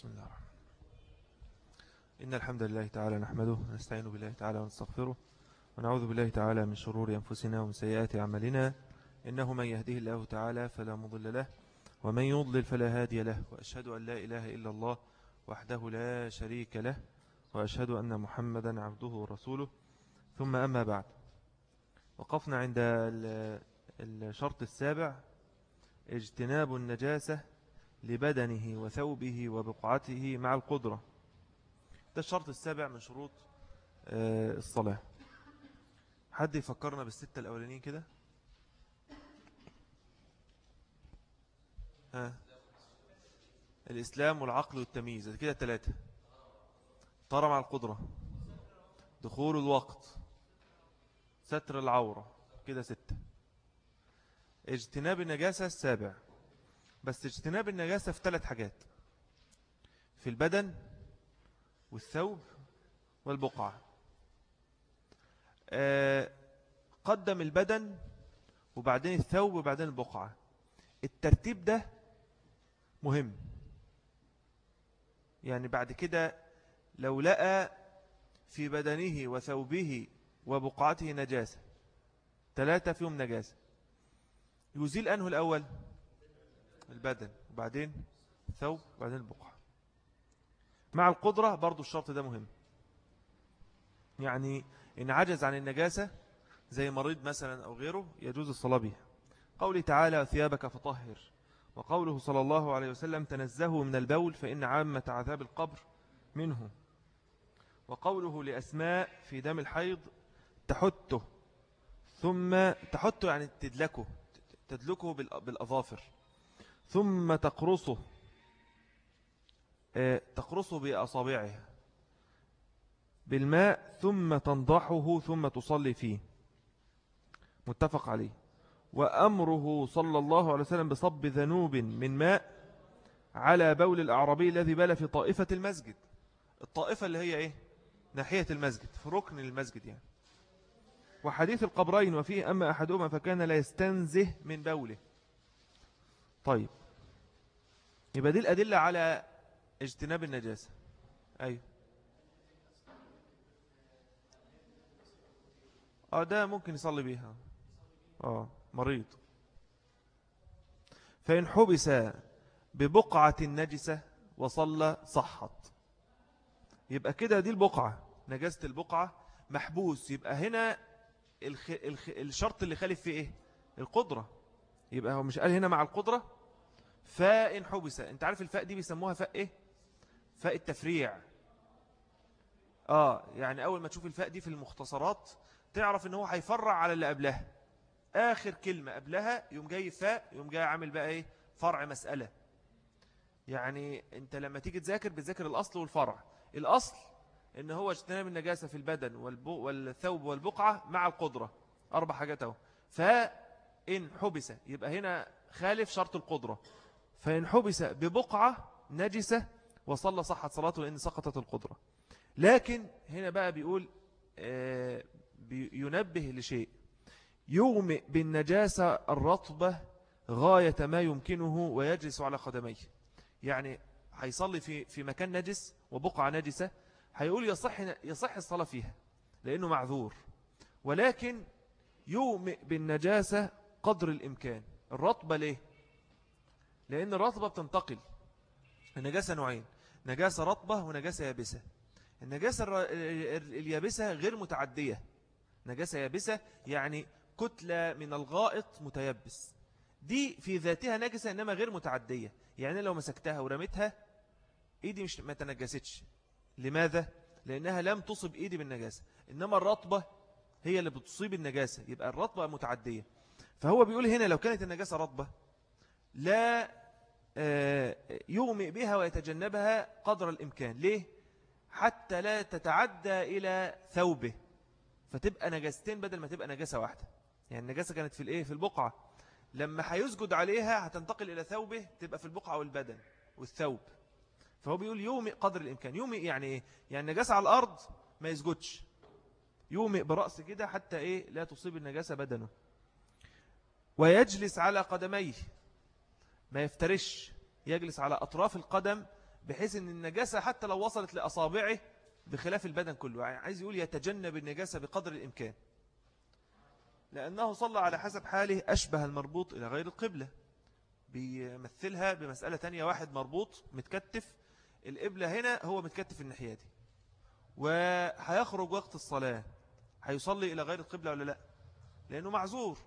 بسم الله الرحمن إن الحمد لله تعالى نحمده ونستعين بالله تعالى ونستغفره ونعوذ بالله تعالى من شرور أنفسنا ومن سيئات أعمالنا. إنه من يهديه الله تعالى فلا مضل له ومن يضلل فلا هادي له وأشهد أن لا إله إلا الله وحده لا شريك له وأشهد أن محمدا عبده ورسوله. ثم أما بعد وقفنا عند الشرط السابع اجتناب النجاسة لبدنه وثوبه وبقعته مع القدرة. ده الشرط السابع من شروط آه، الصلاة. حد يفكرنا بالستة الأولانيين كده؟ ها؟ الإسلام والعقل والتمييز كده ثلاثة طار مع القدرة. دخول الوقت. ستر العورة كده ستة. اجتناب النجاسة السابع. بس اجتناب النجاسة في ثلاث حاجات. في البدن والثوب والبقعة آه، قدم البدن وبعدين الثوب وبعدين البقعة الترتيب ده مهم. يعني بعد كده لو لقى في بدنه وثوبه وبقعته نجاسة ثلاثة فيهم نجاسة. يزيل أنه الأول البدن وبعدين الثوب وبعدين البقعة. مع القدرة برضو الشرط ده مهم. يعني إن عجز عن النجاسة زي مريض مثلا أو غيره يجوز الصلاة بها قوله تعالى ثيابك فطهر وقوله صلى الله عليه وسلم تنزهوا من البول فإن عامة عذاب القبر منه وقوله لأسماء في دم الحيض تحته ثم تحته يعني تدلكه تدلكه بالأظافر. ثم تقرصه. آه، تقرصه بأصابعها بالماء ثم تنضحه ثم تصلي فيه. متفق عليه. وأمره صلى الله عليه وسلم بصب ذنوب من ماء على بول الأعرابي الذي بال في طائفة المسجد. الطائفة اللي هي إيه؟ ناحية المسجد في ركن المسجد يعني. وحديث القبرين وفيه أما أحدهما فكان لا يستنزه من بوله. طيب. يبقى دي الأدلة على اجتناب النجاسة. أيوه. آه ده ممكن يصلي بيها. آه مريض. فإن حبس ببقعة النجسة وصلى صحت. يبقى كده دي البقعة نجاسة البقعة. محبوس يبقى هنا الخ... الخ... الشرط اللي خالف فيه إيه؟ القدرة. يبقى هو مش قال هنا مع القدرة؟ فإن حبس. أنت عارف الفاء دي بيسموها فاء إيه؟ فاء التفريع. آه يعني أول ما تشوف الفاء دي في المختصرات تعرف إن هو هيفرع على اللي قبلها. آخر كلمة قبلها يوم جاي فاء يوم جاي عامل بقى إيه؟ فرع مسألة. يعني أنت لما تيجي تذاكر بتذاكر الأصل والفرع. الأصل إن هو اجتناب النجاسة في البدن والثوب والبقعة مع القدرة. أربع حاجات أهو. فإن حبس. يبقى هنا خالف شرط القدرة. فإن حبس ببقعة نجسة وصلى صحة صلاته لأن سقطت القدرة. لكن هنا بقى بيقول آه، ينبه لشيء. يغمئ بالنجاسة الرطبة غاية ما يمكنه ويجلس على قدميه. يعني هيصلي في في مكان نجس وبقعة نجسة هيقول يصح يصح الصلاة فيها لأنه معذور. ولكن يومئ بالنجاسة قدر الإمكان. الرطبة ليه؟ لأن الرطبة بتنتقل. النجاسة نوعين نجاسة رطبة ونجاسة يابسة. النجاسة اليابسة غير متعدية. نجاسة يابسة يعني كتلة من الغائط متيبس. دي في ذاتها نجسة إنما غير متعدية. يعني لو مسكتها ورمتها إيدي مش ما تنجستش. لماذا؟ لأنها لم تصب إيدي بالنجاسة. إنما الرطبة هي اللي بتصيب النجاسة. يبقى الرطبة متعدية. فهو بيقول هنا لو كانت النجاسة رطبة لا يغمئ بها ويتجنبها قدر الإمكان. ليه؟ حتى لا تتعدى إلى ثوبه. فتبقى نجاستين بدل ما تبقى نجاسة واحدة. يعني النجاسة كانت في الإيه؟ في البقعة. لما هيسجد عليها هتنتقل إلى ثوبه تبقى في البقعة والبدن والثوب. فهو بيقول يومئ قدر الإمكان. يومئ يعني إيه؟ يعني نجاسة على الأرض ما يسجدش. يومئ برأس كده حتى إيه؟ لا تصيب النجاسة بدنه. ويجلس على قدميه. ما يفترش يجلس على أطراف القدم بحيث أن النجاسة حتى لو وصلت لأصابعه بخلاف البدن كله. يعني عايز يقول يتجنب النجاسة بقدر الإمكان. لأنه صلى على حسب حاله أشبه المربوط إلى غير القبلة. بيمثلها بمسألة تانية واحد مربوط متكتف القبلة هنا هو متكتف الناحية دي. وهيخرج وقت الصلاة هيصلي إلى غير القبلة ولا لأ؟ لأنه معذور.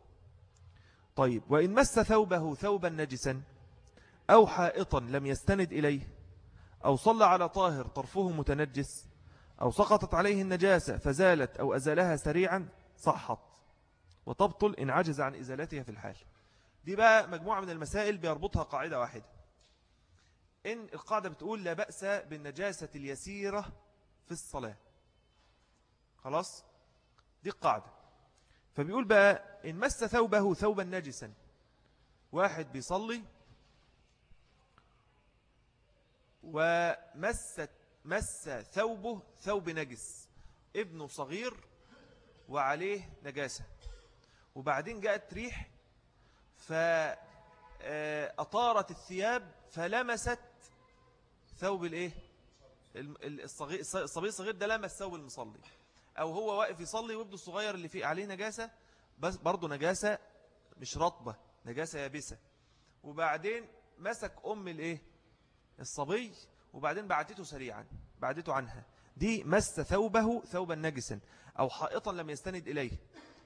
طيب وإن مس ثوبه ثوبا نجسا أو حائطا لم يستند إليه أو صلى على طاهر طرفه متنجس أو سقطت عليه النجاسة فزالت أو أزالها سريعا صحت. وتبطل إن عجز عن إزالتها في الحال. دي بقى مجموعة من المسائل بيربطها قاعدة واحدة. إن القاعدة بتقول لا بأس بالنجاسة اليسيرة في الصلاة. خلاص؟ دي القاعدة. فبيقول بقى إن مس ثوبه ثوبا نجسا. واحد بيصلي ومست مس ثوبه ثوب نجس ابنه صغير وعليه نجاسة. وبعدين جاءت ريح فأطارت الثياب فلمست ثوب الإيه؟ الصغير الصبي الصغير ده لمس ثوب المصلي. أو هو واقف يصلي وابنه الصغير اللي فيه عليه نجاسة بس برضه نجاسة مش رطبة نجاسة يابسة. وبعدين مسك أم الإيه؟ الصبي وبعدين بعدته سريعا بعدته عنها. دي مس ثوبه ثوبا نجسا أو حائطا لم يستند إليه.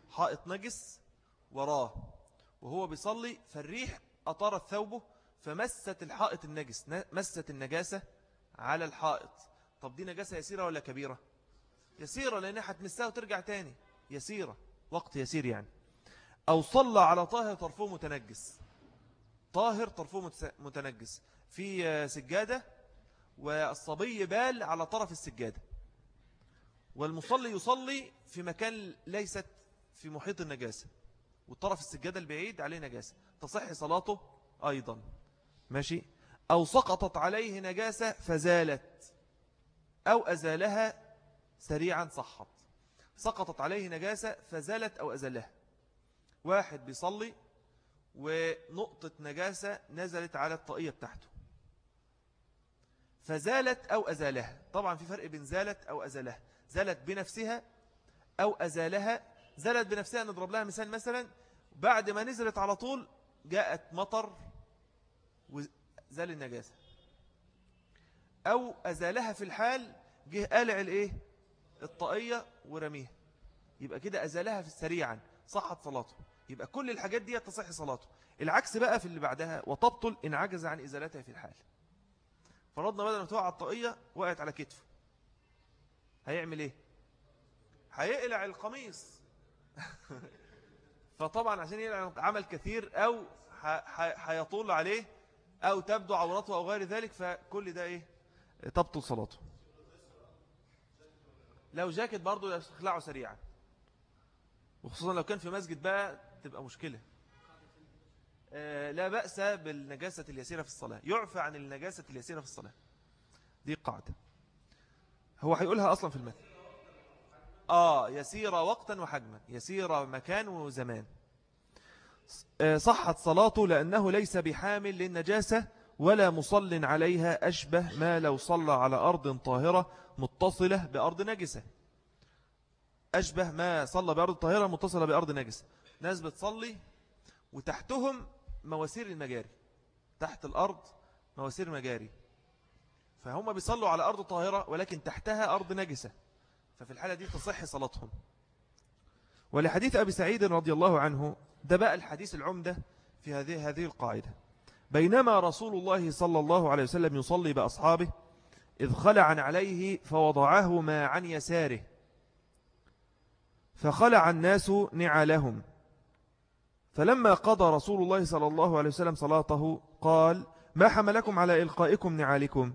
حائط نجس وراه وهو بيصلي فالريح أطارت ثوبه فمست الحائط النجس مست النجاسة على الحائط. طب دي نجاسة يسيرة ولا كبيرة؟ يسيرة لأنها هتمسها وترجع تاني. يسيرة وقت يسير يعني. أو صلى على طاهر طرفه متنجس. طاهر طرفه متنجس. في سجادة والصبي بال على طرف السجادة. والمصلي يصلي في مكان ليست في محيط النجاسة والطرف السجادة البعيد عليه نجاسة. تصح صلاته أيضا. ماشي؟ أو سقطت عليه نجاسة فزالت أو أزالها سريعا صحت. سقطت عليه نجاسة فزالت أو أزالها واحد بيصلي ونقطة نجاسة نزلت على الطاقية بتاعته. فزالت أو أزالها. طبعا في فرق بين زالت أو أزالها. زالت بنفسها أو أزالها. زالت بنفسها نضرب لها مثال مثلا. بعد ما نزلت على طول جاءت مطر وزال النجاسة. أو أزالها في الحال جه قالع الإيه؟ الطاقية ورميها. يبقى كده أزالها في سريعا. صحت صلاته. يبقى كل الحاجات دي تصح صلاته. العكس بقى في اللي بعدها. وتبطل إن عجز عن إزالتها في الحال. فرضنا بدل ما تقع الطاقية وقعت على كتفه. هيعمل إيه؟ هيقلع القميص. فطبعا عشان يقلع عمل كثير أو هيطول عليه أو تبدو عورته أو غير ذلك فكل ده إيه؟ تبطل صلاته. لو جاكيت برضه يخلعه سريعا. وخصوصا لو كان في مسجد بقى تبقى مشكلة. لا بأس بالنجاسة اليسيرة في الصلاة. يعفى عن النجاسة اليسيرة في الصلاة. دي قاعدة. هو هيقولها أصلا في المثل آه يسيرة وقتا وحجما. يسيرة مكان وزمان. آه، صحت صلاته لأنه ليس بحامل للنجاسة ولا مصل عليها أشبه ما لو صلى على أرض طاهرة متصلة بأرض نجسة. أشبه ما صلى بأرض طاهرة متصلة بأرض نجسة. ناس بتصلي وتحتهم مواسير المجاري تحت الأرض مواسير مجاري. فهم بيصلوا على أرض طاهرة ولكن تحتها أرض نجسة. ففي الحالة دي تصح صلاتهم. ولحديث أبي سعيد رضي الله عنه ده بقى الحديث العمدة في هذه هذه القاعدة. بينما رسول الله صلى الله عليه وسلم يصلي بأصحابه إذ خلع عليه فوضعهما عن يساره. فخلع الناس نعالهم. فلما قضى رسول الله صلى الله عليه وسلم صلاته قال ما حملكم على إلقائكم نعالكم؟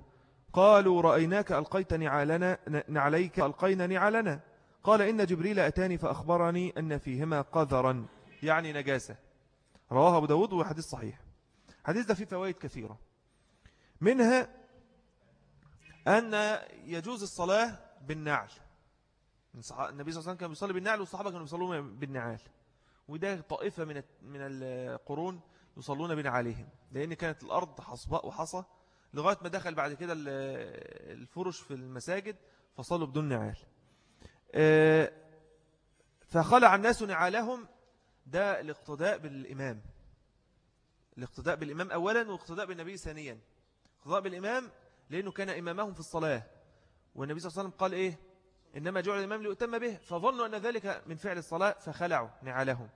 قالوا رأيناك ألقيت نعالنا نعليك ألقينا نعالنا. قال إن جبريل أتاني فأخبرني أن فيهما قذرا. يعني نجاسة. رواه أبو داود وحديث صحيح. حديث ده فيه فوائد كثيرة. منها أن يجوز الصلاة بالنعل. النبي صلى الله عليه وسلم كان بيصلي بالنعل والصحابة كانوا بيصلون بالنعال. وده طائفة من من القرون يصلون بين عليهم. لأن كانت الأرض حصباء وحصى لغاية ما دخل بعد كده الفرش في المساجد فصلوا بدون نعال. آه، فخلع الناس نعالهم ده الاقتداء بالإمام. الاقتداء بالإمام أولا والاقتداء بالنبي ثانيا. الاقتداء بالإمام لأنه كان إمامهم في الصلاة. والنبي صلى الله عليه وسلم قال إيه؟ إنما جعل الإمام ليؤتم به. فظنوا أن ذلك من فعل الصلاة فخلعوا نعالهم.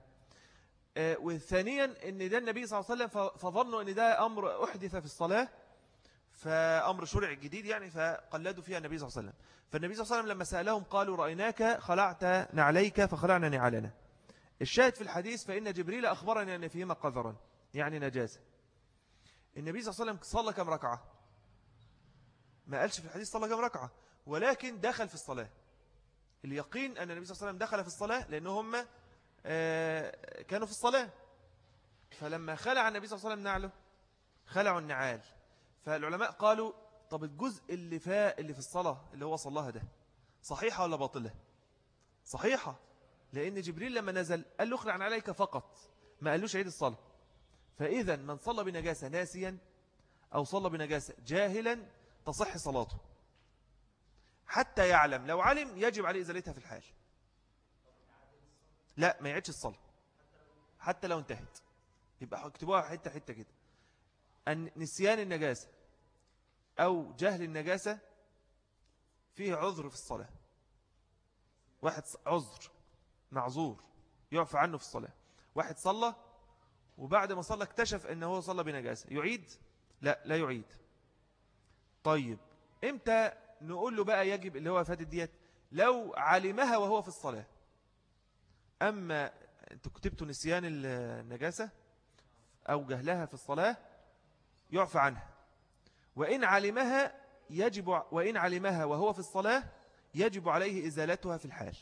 وثانيا أن ده النبي صلى الله عليه وسلم فظنوا أن ده أمر أحدث في الصلاة فأمر شرع جديد يعني فقلدوا فيها النبي صلى الله عليه وسلم. فالنبي صلى الله عليه وسلم لما سألهم قالوا رأيناك خلعت نعليك فخلعنا نعالنا الشاهد في الحديث فإن جبريل أخبرني أن فيهما قذرا يعني نجاسة. النبي صلى الله عليه وسلم صلى كم ركعة؟ ما قالش في الحديث صلى كم ركعة. ولكن دخل في الصلاة. اليقين أن النبي صلى الله عليه وسلم دخل في الصلاة لأنهم آه، كانوا في الصلاة. فلما خلع النبي صلى الله عليه وسلم نعله خلعوا النعال. فالعلماء قالوا طب الجزء اللي فا اللي في الصلاة اللي هو صلاها ده صحيحة ولا باطلة؟ صحيحة. لأن جبريل لما نزل قال له اخلع عليك فقط. ما قالوش عيد الصلاة. فإذا من صلى بنجاسة ناسيا أو صلى بنجاسة جاهلا تصح صلاته. حتى يعلم لو علم يجب عليه إزالتها في الحال. لا ما يعيدش الصلاة. حتى لو انتهت. يبقى اكتبوها حتة حتة كده. نسيان النجاسة أو جهل النجاسة فيه عذر في الصلاة. واحد عذر معذور يعفى عنه في الصلاة. واحد صلى وبعد ما صلى اكتشف أنه صلى بنجاسة. يعيد؟ لا لا يعيد. طيب إمتى نقول له بقى يجب اللي هو فاتت ديت لو علمها وهو في الصلاة. أما كتبتوا نسيان النجاسة أو جهلها في الصلاة يعفى عنها. وإن علمها يجب وإن علمها وهو في الصلاة يجب عليه إزالتها في الحال.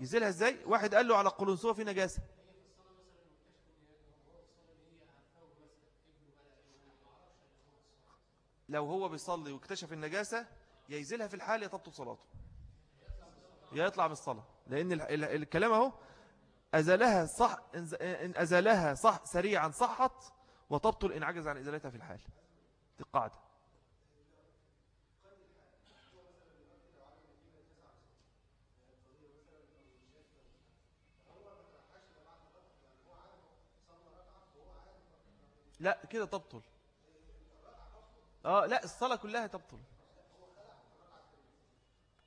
يزيلها إزاي؟ واحد قال له على قلنسوة في نجاسة. لو هو بيصلي واكتشف النجاسة يزيلها في الحال يتبطل صلاته. يطلع من الصلاة. لأن الكلام أهو أزالها صح إن أزالها صح سريعا صحت وتبطل إن عجز عن إزالتها في الحال. دي القاعدة. لا كده تبطل. آه لا الصلاة كلها تبطل.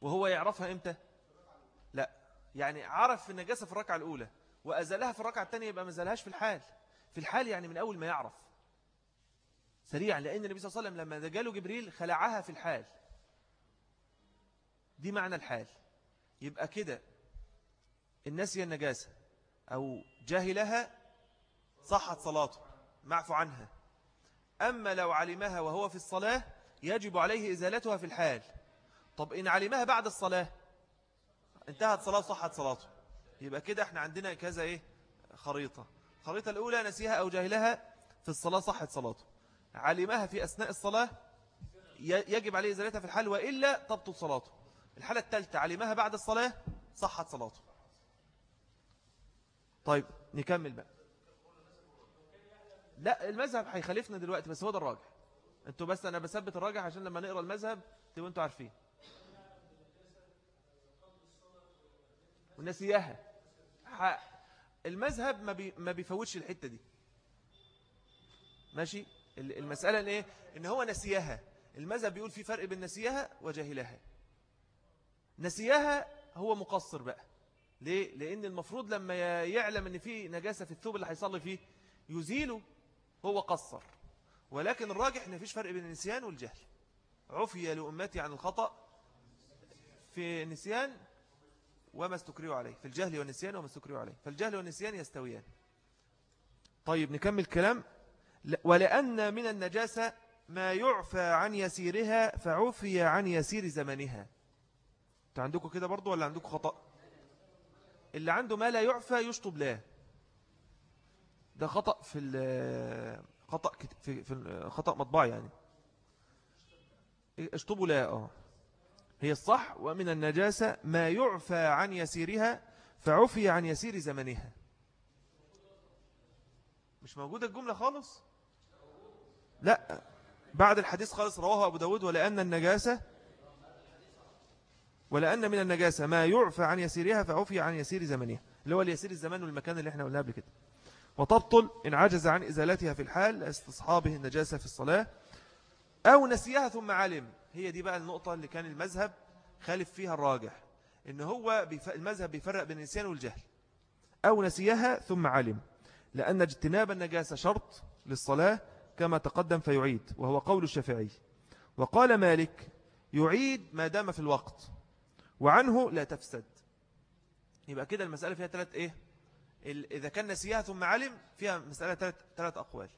وهو يعرفها إمتى؟ يعني عرف النجاسة في الركعة الأولى وأزلها في الركعة الثانية يبقى ما زالهاش في الحال. في الحال يعني من أول ما يعرف. سريعا لأن النبي صلى الله عليه وسلم لما جاله جبريل خلعها في الحال. دي معنى الحال. يبقى كده الناس هي النجاسة أو جاهلها صحت صلاته معفو عنها. أما لو علمها وهو في الصلاة يجب عليه إزالتها في الحال. طب إن علمها بعد الصلاة انتهت صلاة صحت صلاته. يبقى كده إحنا عندنا كذا إيه؟ خريطة. الخريطة الأولى نسيها أو جاهلها في الصلاة صحت صلاته. علمها في أثناء الصلاة يجب عليه إزالتها في الحال وإلا تبطل صلاته. الحالة الثالثة علمها بعد الصلاة صحت صلاته. طيب نكمل بقى. لا المذهب هيخالفنا دلوقتي بس هو ده الراجح. أنتوا بس أنا بثبت الراجح عشان لما نقرأ المذهب تبقوا أنتوا عارفين. ونسيها المذهب ما, بي ما بيفوتش الحتة دي. ماشي؟ المسألة إن إيه؟ إن هو نسيها المذهب بيقول في فرق بين نسيها وجاهلها نسيها هو مقصر بقى. ليه؟ لأن المفروض لما يعلم أن في نجاسة في الثوب اللي هيصلي فيه يزيله هو قصر. ولكن الراجح أن فيش فرق بين النسيان والجهل. عفي لأمتي عن الخطأ. في النسيان وما استكريوا عليه في الجهل والنسيان وما استكريوا عليه فالجهل والنسيان يستويان. طيب نكمل كلام ولأن من النجاسة ما يعفى عن يسيرها فعفي عن يسير زمنها. أنتوا عندكم كده برضو ولا عندكم خطأ؟ اللي عنده ما لا يعفى يشطب لا. ده خطأ في خطأ في خطأ مطبع يعني. اشطبوا لا آه. هي الصح ومن النجاسة ما يعفى عن يسيرها فعفي عن يسير زمنها. مش موجودة الجملة خالص؟ لا. بعد الحديث خالص رواه أبو داود ولأن النجاسة ولأن من النجاسة ما يعفى عن يسيرها فعفي عن يسير زمنها. اللي هو اليسير الزمان والمكان اللي إحنا قلناه قبل كده. وتبطل إن عجز عن إزالتها في الحال استصحابه النجاسة في الصلاة أو نسيها ثم علم. هي دي بقى النقطة اللي كان المذهب خالف فيها الراجح إن هو المذهب بيفرق بين النسيان والجهل. أو نسيها ثم علم لأن اجتناب النجاسة شرط للصلاة كما تقدم فيعيد وهو قول الشافعي. وقال مالك يعيد ما دام في الوقت وعنه لا تفسد. يبقى كده المسألة فيها ثلاث إيه؟ إذا كان نسيها ثم علم فيها مسألة ثلاث أقوال.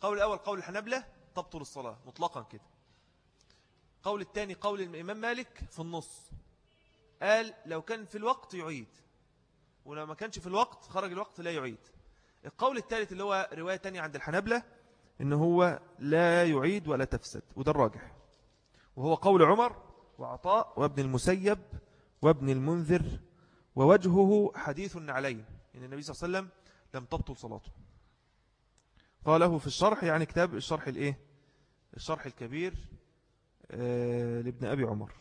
قول الأول قول الحنبلة تبطل الصلاة مطلقا كده. قول الثاني قول الإمام مالك في النص. قال لو كان في الوقت يعيد. ولو ما كانش في الوقت خرج الوقت لا يعيد. القول الثالث اللي هو رواية تانية عند الحنبلة إن هو لا يعيد ولا تفسد. وده الراجح. وهو قول عمر وعطاء وابن المسيب وابن المنذر ووجهه حديث النعلين إن النبي صلى الله عليه وسلم لم تبطل صلاته. قاله في الشرح يعني كتاب الشرح الإيه؟ الشرح الكبير. لابن أبي عمر.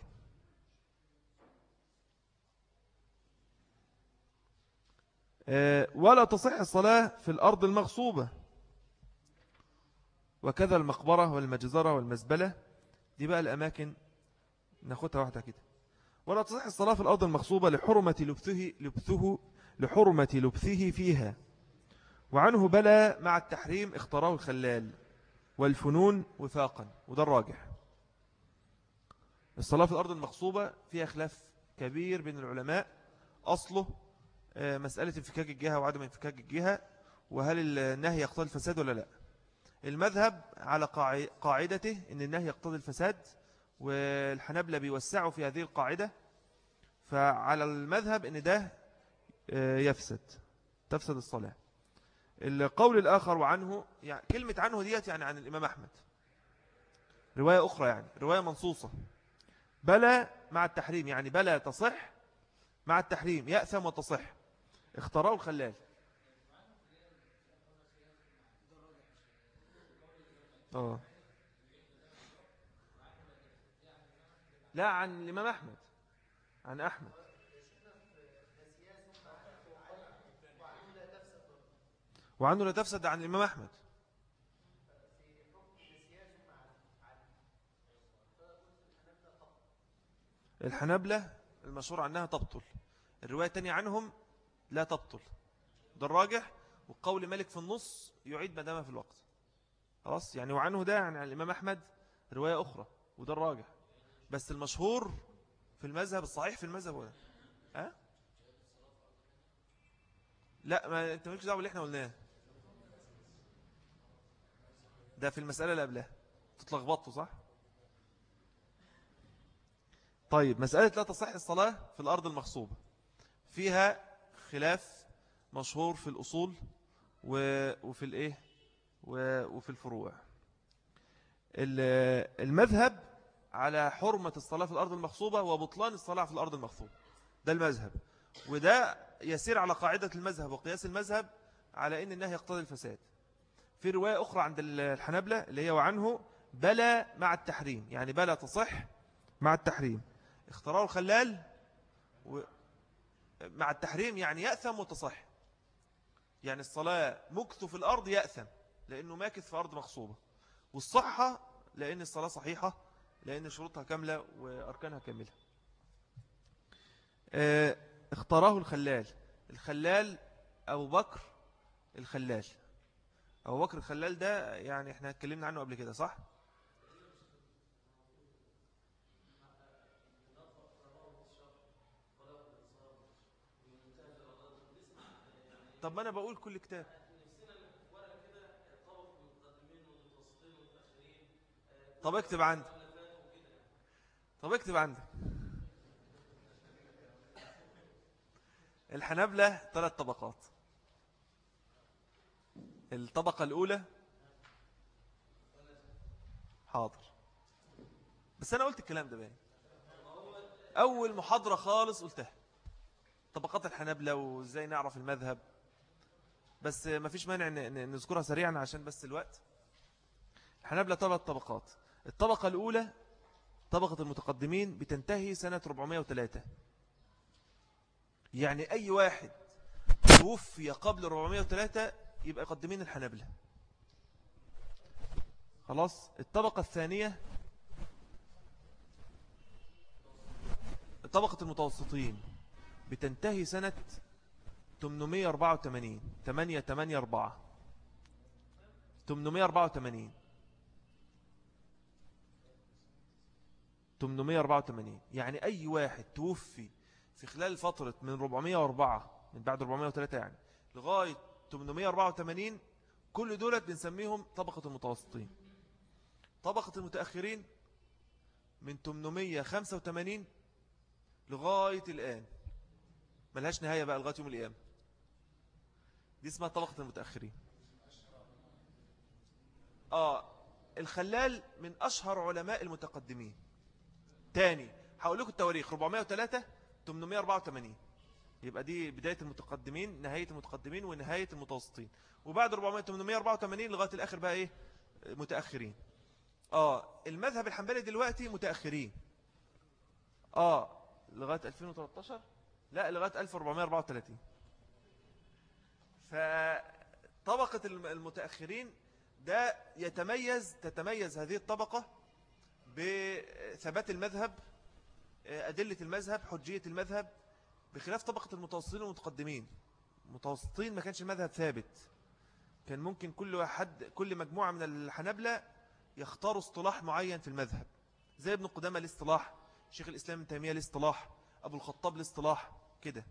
آه ولا تصح الصلاة في الأرض المغصوبة. وكذا المقبرة والمجزرة والمزبلة. دي بقى الأماكن ناخدها واحدة كده. ولا تصح الصلاة في الأرض المغصوبة لحرمة لبثه, لبثه, لحرمة لبثه فيها. وعنه بلا مع التحريم اختاراه الخلال. والفنون وفاقا وده الراجح. الصلاة في الأرض المغصوبة فيها خلاف كبير بين العلماء. أصله آه، مسألة انفكاك الجهة وعدم انفكاك الجهة وهل النهي يقتضي الفساد ولا لا. المذهب على قاعدته إن النهي يقتضي الفساد والحنبلة بيوسعوا في هذه القاعدة. فعلى المذهب إن ده آه، يفسد تفسد الصلاة. القول الآخر وعنه يعني كلمة عنه ديت يعني عن الإمام أحمد. رواية أخرى يعني رواية منصوصة. بلا مع التحريم يعني بلا تصح مع التحريم يأثم وتصح. اختاروا الخلال. آه. لا عن الإمام أحمد. عن أحمد. وعنه لا تفسد عن الإمام أحمد. الحنبلة المشهور عنها تبطل. الرواية الثانية عنهم لا تبطل. ده الراجح وقول مالك في النص يعيد ما دام في الوقت. خلاص؟ يعني وعنه ده عن الإمام أحمد رواية أخرى وده الراجح. بس المشهور في المذهب الصحيح في المذهب ولا أه؟ لا ما انت مالكش دعوة باللي إحنا قلناه. ده في المسألة اللي قبلها. تتلخبطوا صح؟ طيب مسألة لا تصح الصلاة في الأرض المغصوبة. فيها خلاف مشهور في الأصول وفي الإيه؟ وفي الفروع. المذهب على حرمة الصلاة في الأرض المغصوبة وبطلان الصلاة في الأرض المغصوبة. ده المذهب. وده يسير على قاعدة المذهب وقياس المذهب على أن النهي يقتضي الفساد. في رواية أخرى عند الحنبلة اللي هي وعنه بلا مع التحريم. يعني بلا تصح مع التحريم. اختاروا الخلال و... مع التحريم يعني يأثم وتصح يعني الصلاة مكث في الأرض يأثم لأنه ماكث في أرض مغصوبة. والصحة لأن الصلاة صحيحة لأن شروطها كاملة وأركانها كاملة. آه اختاراه الخلال. الخلال أبو بكر الخلال. أبو بكر الخلال ده يعني إحنا اتكلمنا عنه قبل كده صح؟ طب ما أنا بقول كل كتاب. طب اكتب عندي طب اكتب عندي الحنابلة ثلاث طبقات. الطبقة الأولى. حاضر. بس أنا قلت الكلام ده باين. أول محاضرة خالص قلتها. طبقات الحنابلة وإزاي نعرف المذهب. بس ما فيش مانع نذكرها سريعا عشان بس الوقت. الحنابلة ثلاث طبقات. الطبقة الأولى طبقة المتقدمين بتنتهي سنة 403 يعني أي واحد توفي قبل 403 يبقى يقدمين الحنابلة. خلاص؟ الطبقة الثانية طبقة المتوسطين بتنتهي سنة 884 884 884 884 يعني أي واحد توفي في خلال فترة من 404 من بعد 403 يعني لغاية 884 كل دولت بنسميهم طبقة المتوسطين. طبقة المتأخرين من 885 لغاية الآن. ملهاش نهاية بقى لغاية يوم القيامة. دي اسمها طبقة المتأخرين. آه الخلال من أشهر علماء المتقدمين. تاني هقول لكم التواريخ. 403 884 يبقى دي بداية المتقدمين نهاية المتقدمين ونهاية المتوسطين. وبعد 400 884 لغاية الآخر بقى إيه؟ متأخرين. آه المذهب الحنبلي دلوقتي متأخرين. آه لغاية 2013 لا لغاية 1434 فطبقة المتأخرين ده يتميز تتميز هذه الطبقة بثبات المذهب أدلة المذهب حجية المذهب بخلاف طبقة المتوسطين والمتقدمين. المتوسطين ما كانش المذهب ثابت. كان ممكن كل حد كل مجموعة من الحنبلة يختاروا اصطلاح معين في المذهب. زي ابن قدامة الاصطلاح شيخ الإسلام تيمية الاصطلاح أبو الخطاب الاصطلاح كده.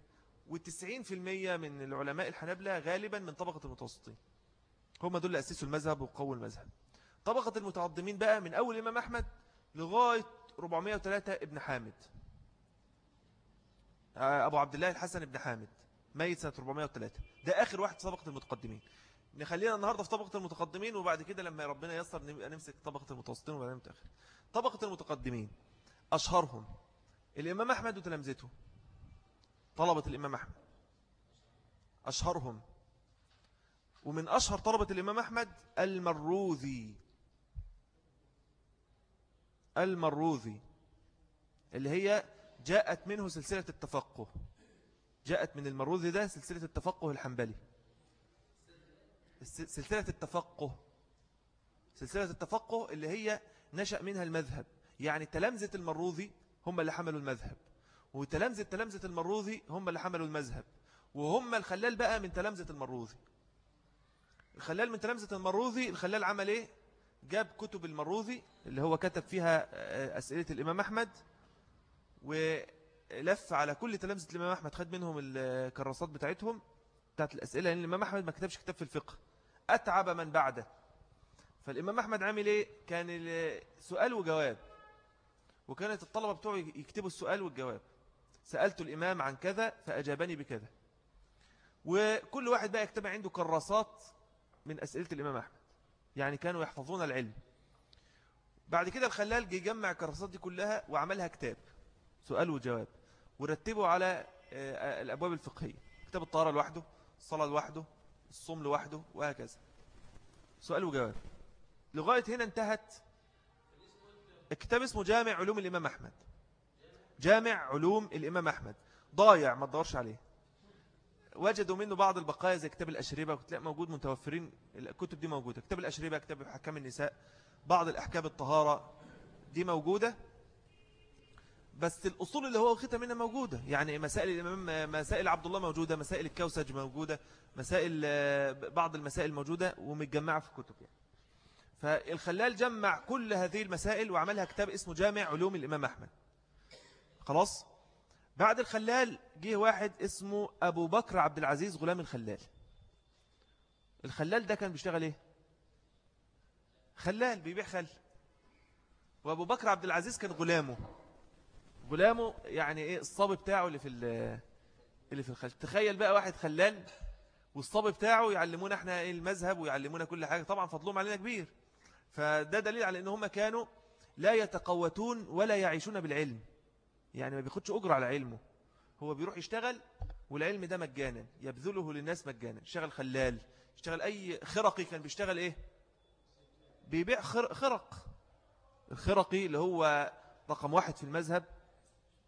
والتسعين في المية من العلماء الحنبلة غالبا من طبقة المتوسطين. هم دول اللي أسسوا المذهب وقووا المذهب. طبقة المتعظمين بقى من أول إمام أحمد لغاية 403 ابن حامد. آه، أبو عبد الله الحسن ابن حامد ميت سنة 403 ده آخر واحد في طبقة المتقدمين. نخلينا النهاردة في طبقة المتقدمين وبعد كده لما ربنا يسر نمسك طبقة المتوسطين وبعدين المتأخر طبقة المتقدمين أشهرهم الإمام أحمد وتلامذته. طلبة الإمام أحمد. أشهرهم. ومن أشهر طلبة الإمام أحمد المروذي. المروذي. اللي هي جاءت منه سلسلة التفقه. جاءت من المروذي ده سلسلة التفقه الحنبلي. سلسلة التفقه. سلسلة التفقه اللي هي نشأ منها المذهب. يعني تلامذة المروذي هم اللي حملوا المذهب. وتلامذة تلامذة المروذي هم اللي حملوا المذهب. وهم الخلال بقى من تلامذة المروذي. الخلال من تلامذة المروذي الخلال عمل إيه؟ جاب كتب المروذي اللي هو كتب فيها آه، أسئلة الإمام أحمد ولف على كل تلامذة الإمام أحمد خد منهم الكراسات بتاعتهم بتاعت الأسئلة. لأن الإمام أحمد ما كتبش كتاب في الفقه. أتعب من بعده. فالإمام أحمد عامل إيه؟ كان سؤال وجواب. وكانت الطلبة بتوعه يكتبوا السؤال والجواب. سألت الإمام عن كذا فأجابني بكذا. وكل واحد بقى يكتب عنده كراسات من أسئلة الإمام أحمد. يعني كانوا يحفظون العلم. بعد كده الخلال جه يجمع الكراسات دي كلها وعملها كتاب. سؤال وجواب. ورتبه على آه، الأبواب الفقهية. كتاب الطهارة لوحده الصلاة لوحده الصوم لوحده وهكذا. سؤال وجواب. لغاية هنا انتهت. كتاب اسمه جامع علوم الإمام أحمد. جامع علوم الإمام أحمد. ضايع ما تدورش عليه. وجدوا منه بعض البقايا زي كتاب الأشربة وتلاقي موجود متوفرين. الكتب دي موجودة. كتاب الأشربة كتاب حكام النساء بعض الأحكام الطهارة دي موجودة. بس الأصول اللي هو واخدها منها موجودة. يعني مسائل الإمام مسائل عبد الله موجودة مسائل الكوسج موجودة مسائل بعض المسائل موجودة ومتجمعة في كتب يعني. فالخلال جمع كل هذه المسائل وعملها كتاب اسمه جامع علوم الإمام أحمد. خلاص؟ بعد الخلال جه واحد اسمه أبو بكر عبد العزيز غلام الخلال. الخلال ده كان بيشتغل إيه؟ خلال بيبيع خل. وأبو بكر عبد العزيز كان غلامه. غلامه يعني إيه؟ الصاب بتاعه اللي في اللي في الخل. تخيل بقى واحد خلال والصاب بتاعه يعلمونا إحنا إيه المذهب ويعلمونا كل حاجة. طبعا فضلهم علينا كبير. فده دليل على إن هم كانوا لا يتقوتون ولا يعيشون بالعلم. يعني ما بياخدش أجر على علمه. هو بيروح يشتغل والعلم ده مجانا يبذله للناس مجانا. يشتغل خلال يشتغل أي خرقي كان بيشتغل إيه؟ بيبيع خرق. الخرقي اللي هو رقم واحد في المذهب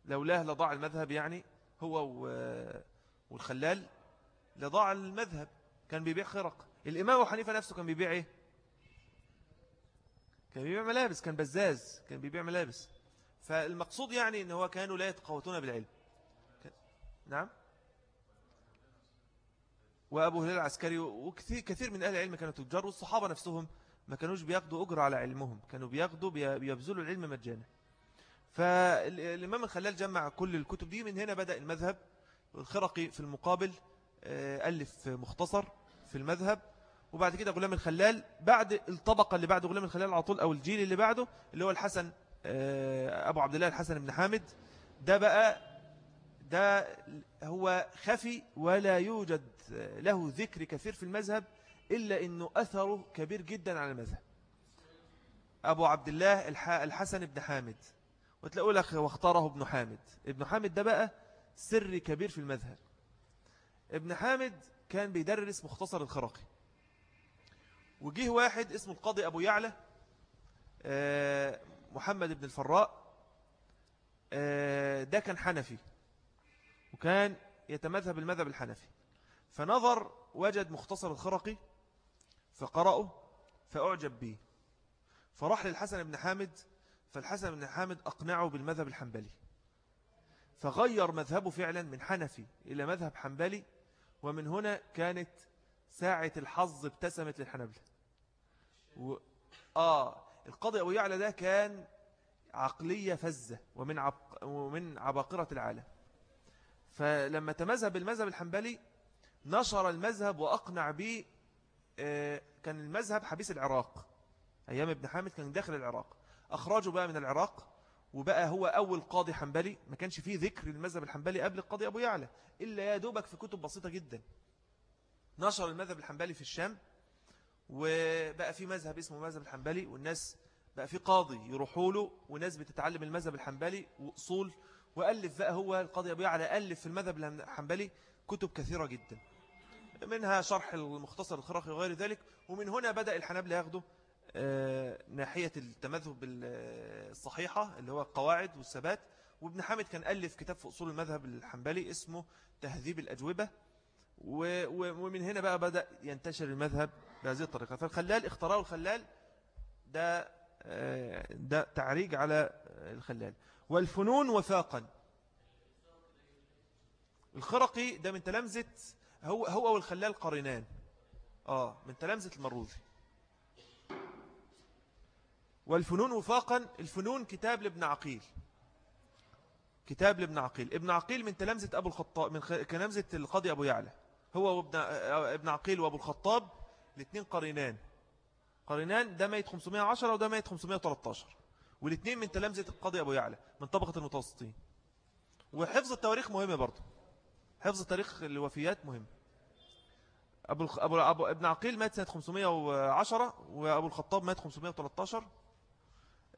لولاه لضاع المذهب يعني هو والخلال لضاع المذهب. كان بيبيع خرق. الإمام أبو حنيفة نفسه كان بيبيع إيه؟ كان بيبيع ملابس كان بزاز كان بيبيع ملابس. فالمقصود يعني إن هو كانوا لا يتقوتون بالعلم. نعم. وأبو هلال العسكري وكثير كثير من أهل العلم كانوا تجار والصحابة نفسهم ما كانوش بياخدوا أجر على علمهم. كانوا بياخدوا بيبذلوا العلم مجانا. فالإمام الخلال جمع كل الكتب دي. من هنا بدأ المذهب الخرقي في المقابل آه، ألف مختصر في المذهب. وبعد كده غلام الخلال بعد الطبقة اللي بعد غلام الخلال على طول أو الجيل اللي بعده اللي هو الحسن أبو عبد الله الحسن بن حامد. ده بقى ده هو خفي ولا يوجد له ذكر كثير في المذهب إلا أنه أثره كبير جدا على المذهب. أبو عبد الله الحسن بن حامد. وتلاقوا لك واختاره ابن حامد. ابن حامد ده بقى سر كبير في المذهب. ابن حامد كان بيدرس مختصر الخرقي. وجيه واحد اسمه القاضي أبو يعلى. آه، محمد بن الفراء آه، ده كان حنفي وكان يتمذهب المذهب الحنفي. فنظر وجد مختصر الخرقي فقرأه فأعجب به. فراح للحسن بن حامد فالحسن بن حامد أقنعه بالمذهب الحنبلي. فغير مذهبه فعلا من حنفي إلى مذهب حنبلي ومن هنا كانت ساعة الحظ ابتسمت للحنبلة و... آه القاضي أبو يعلى ده كان عقلية فزة ومن, عب... ومن عباقرة العالم. فلما تمذهب المذهب الحنبلي نشر المذهب وأقنع به آه، كان المذهب حبيس العراق. أيام ابن حامد كان داخل العراق. أخرجوا بقى من العراق وبقى هو أول قاضي حنبلي. ما كانش فيه ذكر المذهب الحنبلي قبل القاضي أبو يعلى إلا يا دوبك في كتب بسيطة جدا. نشر المذهب الحنبلي في الشام وبقى في مذهب اسمه مذهب الحنبلي والناس بقى في قاضي يروحوا له وناس بتتعلم المذهب الحنبلي وأصول. وألف بقى هو القاضي أبو يعلى ألف في المذهب الحنبلي كتب كثيرة جدا. منها شرح المختصر الخرقي وغير ذلك ومن هنا بدأ الحنابلة ياخدوا آه، ناحية التمذهب الصحيحة اللي هو القواعد والثبات. وابن حامد كان ألف كتاب في أصول المذهب الحنبلي اسمه تهذيب الأجوبة. ومن هنا بقى بدأ ينتشر المذهب بهذه الطريقة. فالخلال اختراه الخلال ده آه، ده تعريج على الخلال. والفنون وثاقا. الخرقي ده من تلامذة هو هو والخلال قرنان آه من تلامذة المروذي والفنون وفاقا الفنون كتاب لابن عقيل. كتاب لابن عقيل. ابن عقيل من تلامذة أبو الخطاب من تلامذة القاضي أبو يعلى. هو وابن ابن عقيل وأبو الخطاب. الاثنين قرينان. قرينان ده ميت 510 وده ميت 513 والاثنين من تلامذة القاضي أبو يعلى من طبقة المتوسطين. وحفظ التواريخ مهم برضه. حفظ تاريخ الوفيات مهم. أبو, الخ... أبو... أبو ابن عقيل مات سنة 510 وأبو الخطاب مات 513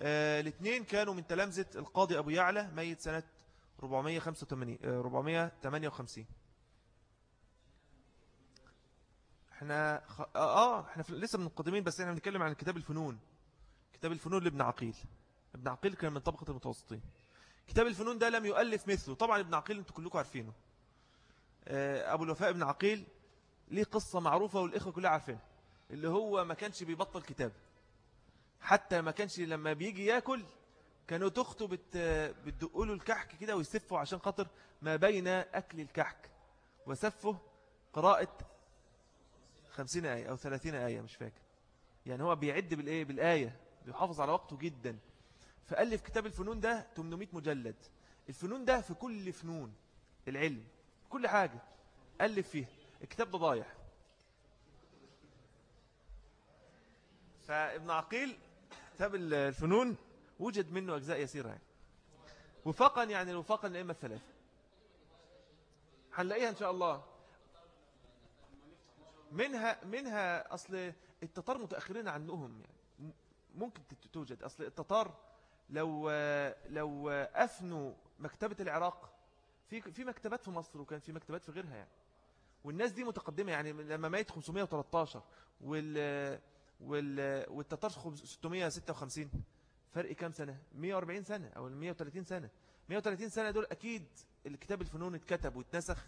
آه الاثنين كانوا من تلامذة القاضي أبو يعلى ميت سنة 485 آه 458 إحنا خ... آه, آه إحنا لسه من القدمين بس إحنا بنتكلم عن كتاب الفنون. كتاب الفنون لابن عقيل. ابن عقيل كان من طبقة المتوسطين. كتاب الفنون ده لم يؤلف مثله. طبعا ابن عقيل أنتم كلكم عارفينه. آه، أبو الوفاء ابن عقيل ليه قصة معروفة والإخوة كلها عارفينها. اللي هو ما كانش بيبطل كتاب. حتى ما كانش لما بيجي ياكل كانوا تخته بت... بتدقوا الكحك كده ويسفوا عشان خاطر ما بين أكل الكحك. وسفه قراءة خمسين آية أو ثلاثين آية مش فاكر. يعني هو بيعد بالإيه؟ بالآية. بيحافظ على وقته جدا. فألف كتاب الفنون ده 800 مجلد. الفنون ده في كل فنون العلم كل حاجة. ألف فيها. الكتاب ده ضايع. فابن عقيل كتاب الفنون وجد منه أجزاء يسيرة يعني. وفقا يعني وفقا لأئمة الثلاثة. هنلاقيها إن شاء الله. منها منها أصل التتار متأخرين عنهم يعني. ممكن توجد. أصل التتار لو لو أفنوا مكتبة العراق في في مكتبات في مصر وكان في مكتبات في غيرها يعني. والناس دي متقدمة يعني لما ميت 513 وال والتتار 656 فرق كام سنة؟ 140 سنة أو 130 سنة. 130 سنة دول أكيد الكتاب الفنون اتكتب واتنسخ.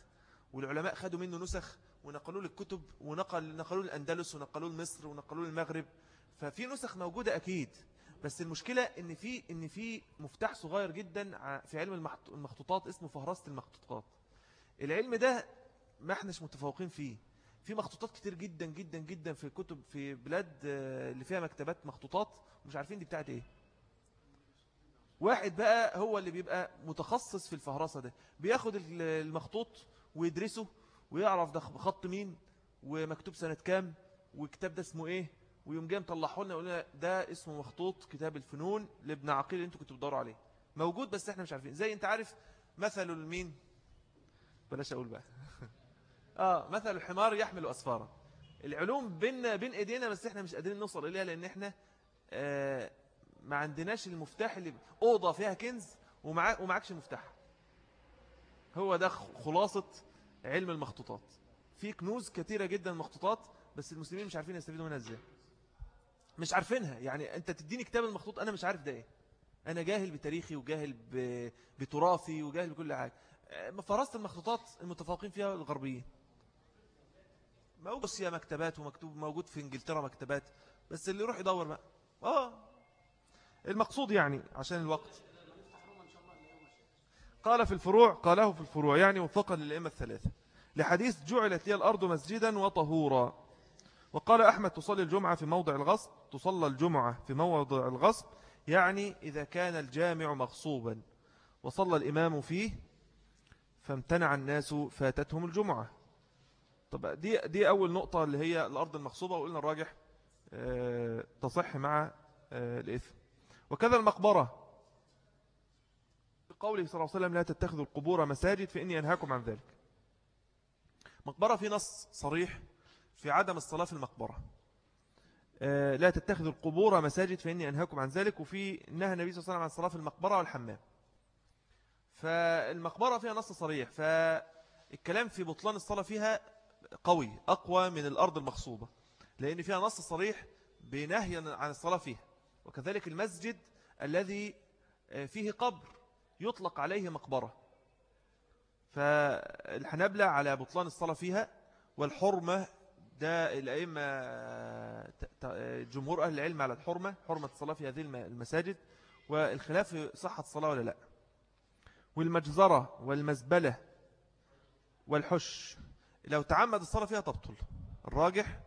والعلماء خدوا منه نسخ ونقلوا للكتب ونقل نقلوا للأندلس ونقلوا لمصر ونقلوا للمغرب. ففي نسخ موجودة أكيد بس المشكلة إن في إن في مفتاح صغير جدا في علم المخطوطات اسمه فهرسة المخطوطات. العلم ده ما إحناش متفوقين فيه. في مخطوطات كتير جدا جدا جدا في كتب في بلاد آه، اللي فيها مكتبات مخطوطات ومش عارفين دي بتاعت إيه. واحد بقى هو اللي بيبقى متخصص في الفهرسة ده. بياخد المخطوط ويدرسه ويعرف ده خط مين ومكتوب سنة كام والكتاب ده اسمه إيه ويوم جاي مطلعه لنا يقول ده اسمه مخطوط كتاب الفنون لابن عقيل أنتوا كنتوا بتدوروا عليه. موجود بس إحنا مش عارفين. زي أنت عارف مثل المين بلاش أقول بقى. آه مثل الحمار يحمل أسفارا. العلوم بين بين إيدينا بس إحنا مش قادرين نوصل إليها لأن إحنا آه ما عندناش المفتاح اللي أوضة فيها كنز ومعاك ومعكش مفتاح. هو ده خلاصة علم المخطوطات. في كنوز كثيرة جدا مخطوطات بس المسلمين مش عارفين يستفيدوا منها إزاي. مش عارفينها. يعني أنت تديني كتاب المخطوط أنا مش عارف ده إيه. أنا جاهل بتاريخي وجاهل بتراثي وجاهل بكل حاجة. فرصت المخطوطات المتفوقين فيها الغربيين. موجود روسيا مكتبات ومكتوب موجود في إنجلترا مكتبات بس اللي يروح يدور بقى. آه. المقصود يعني عشان الوقت. قال في الفروع قاله في الفروع يعني وفقا للأئمة الثلاثة. لحديث جعلت لي الأرض مسجدا وطهورا. وقال أحمد تصلي الجمعة في موضع الغصب تصلى الجمعة في موضع الغصب يعني إذا كان الجامع مغصوبا. وصلى الإمام فيه فامتنع الناس فاتتهم الجمعة. طب دي, دي أول نقطة اللي هي الأرض المغصوبة وقلنا الراجح آه، تصح مع آه، الإثم. وكذا المقبرة. بقوله صلى الله عليه وسلم لا تتخذوا القبور مساجد فإني أنهاكم عن ذلك. مقبرة في نص صريح في عدم الصلاة في المقبرة. آه، لا تتخذوا القبور مساجد فإني أنهاكم عن ذلك. وفي نهى النبي صلى الله عليه وسلم عن الصلاة في المقبرة والحمام. فالمقبرة فيها نص صريح. فالكلام في بطلان الصلاة فيها قوي أقوى من الأرض المخصوبة لأن فيها نص صريح بنهي عن الصلاة فيها. وكذلك المسجد الذي آه، فيه قبر. يطلق عليه مقبرة. فالحنبلة على بطلان الصلاة فيها والحرمة ده الأئمة جمهور أهل العلم على الحرمة حرمة الصلاة في هذه المساجد والخلاف صحة الصلاة ولا لا. والمجزرة والمزبلة والحش لو تعمد الصلاة فيها تبطل. الراجح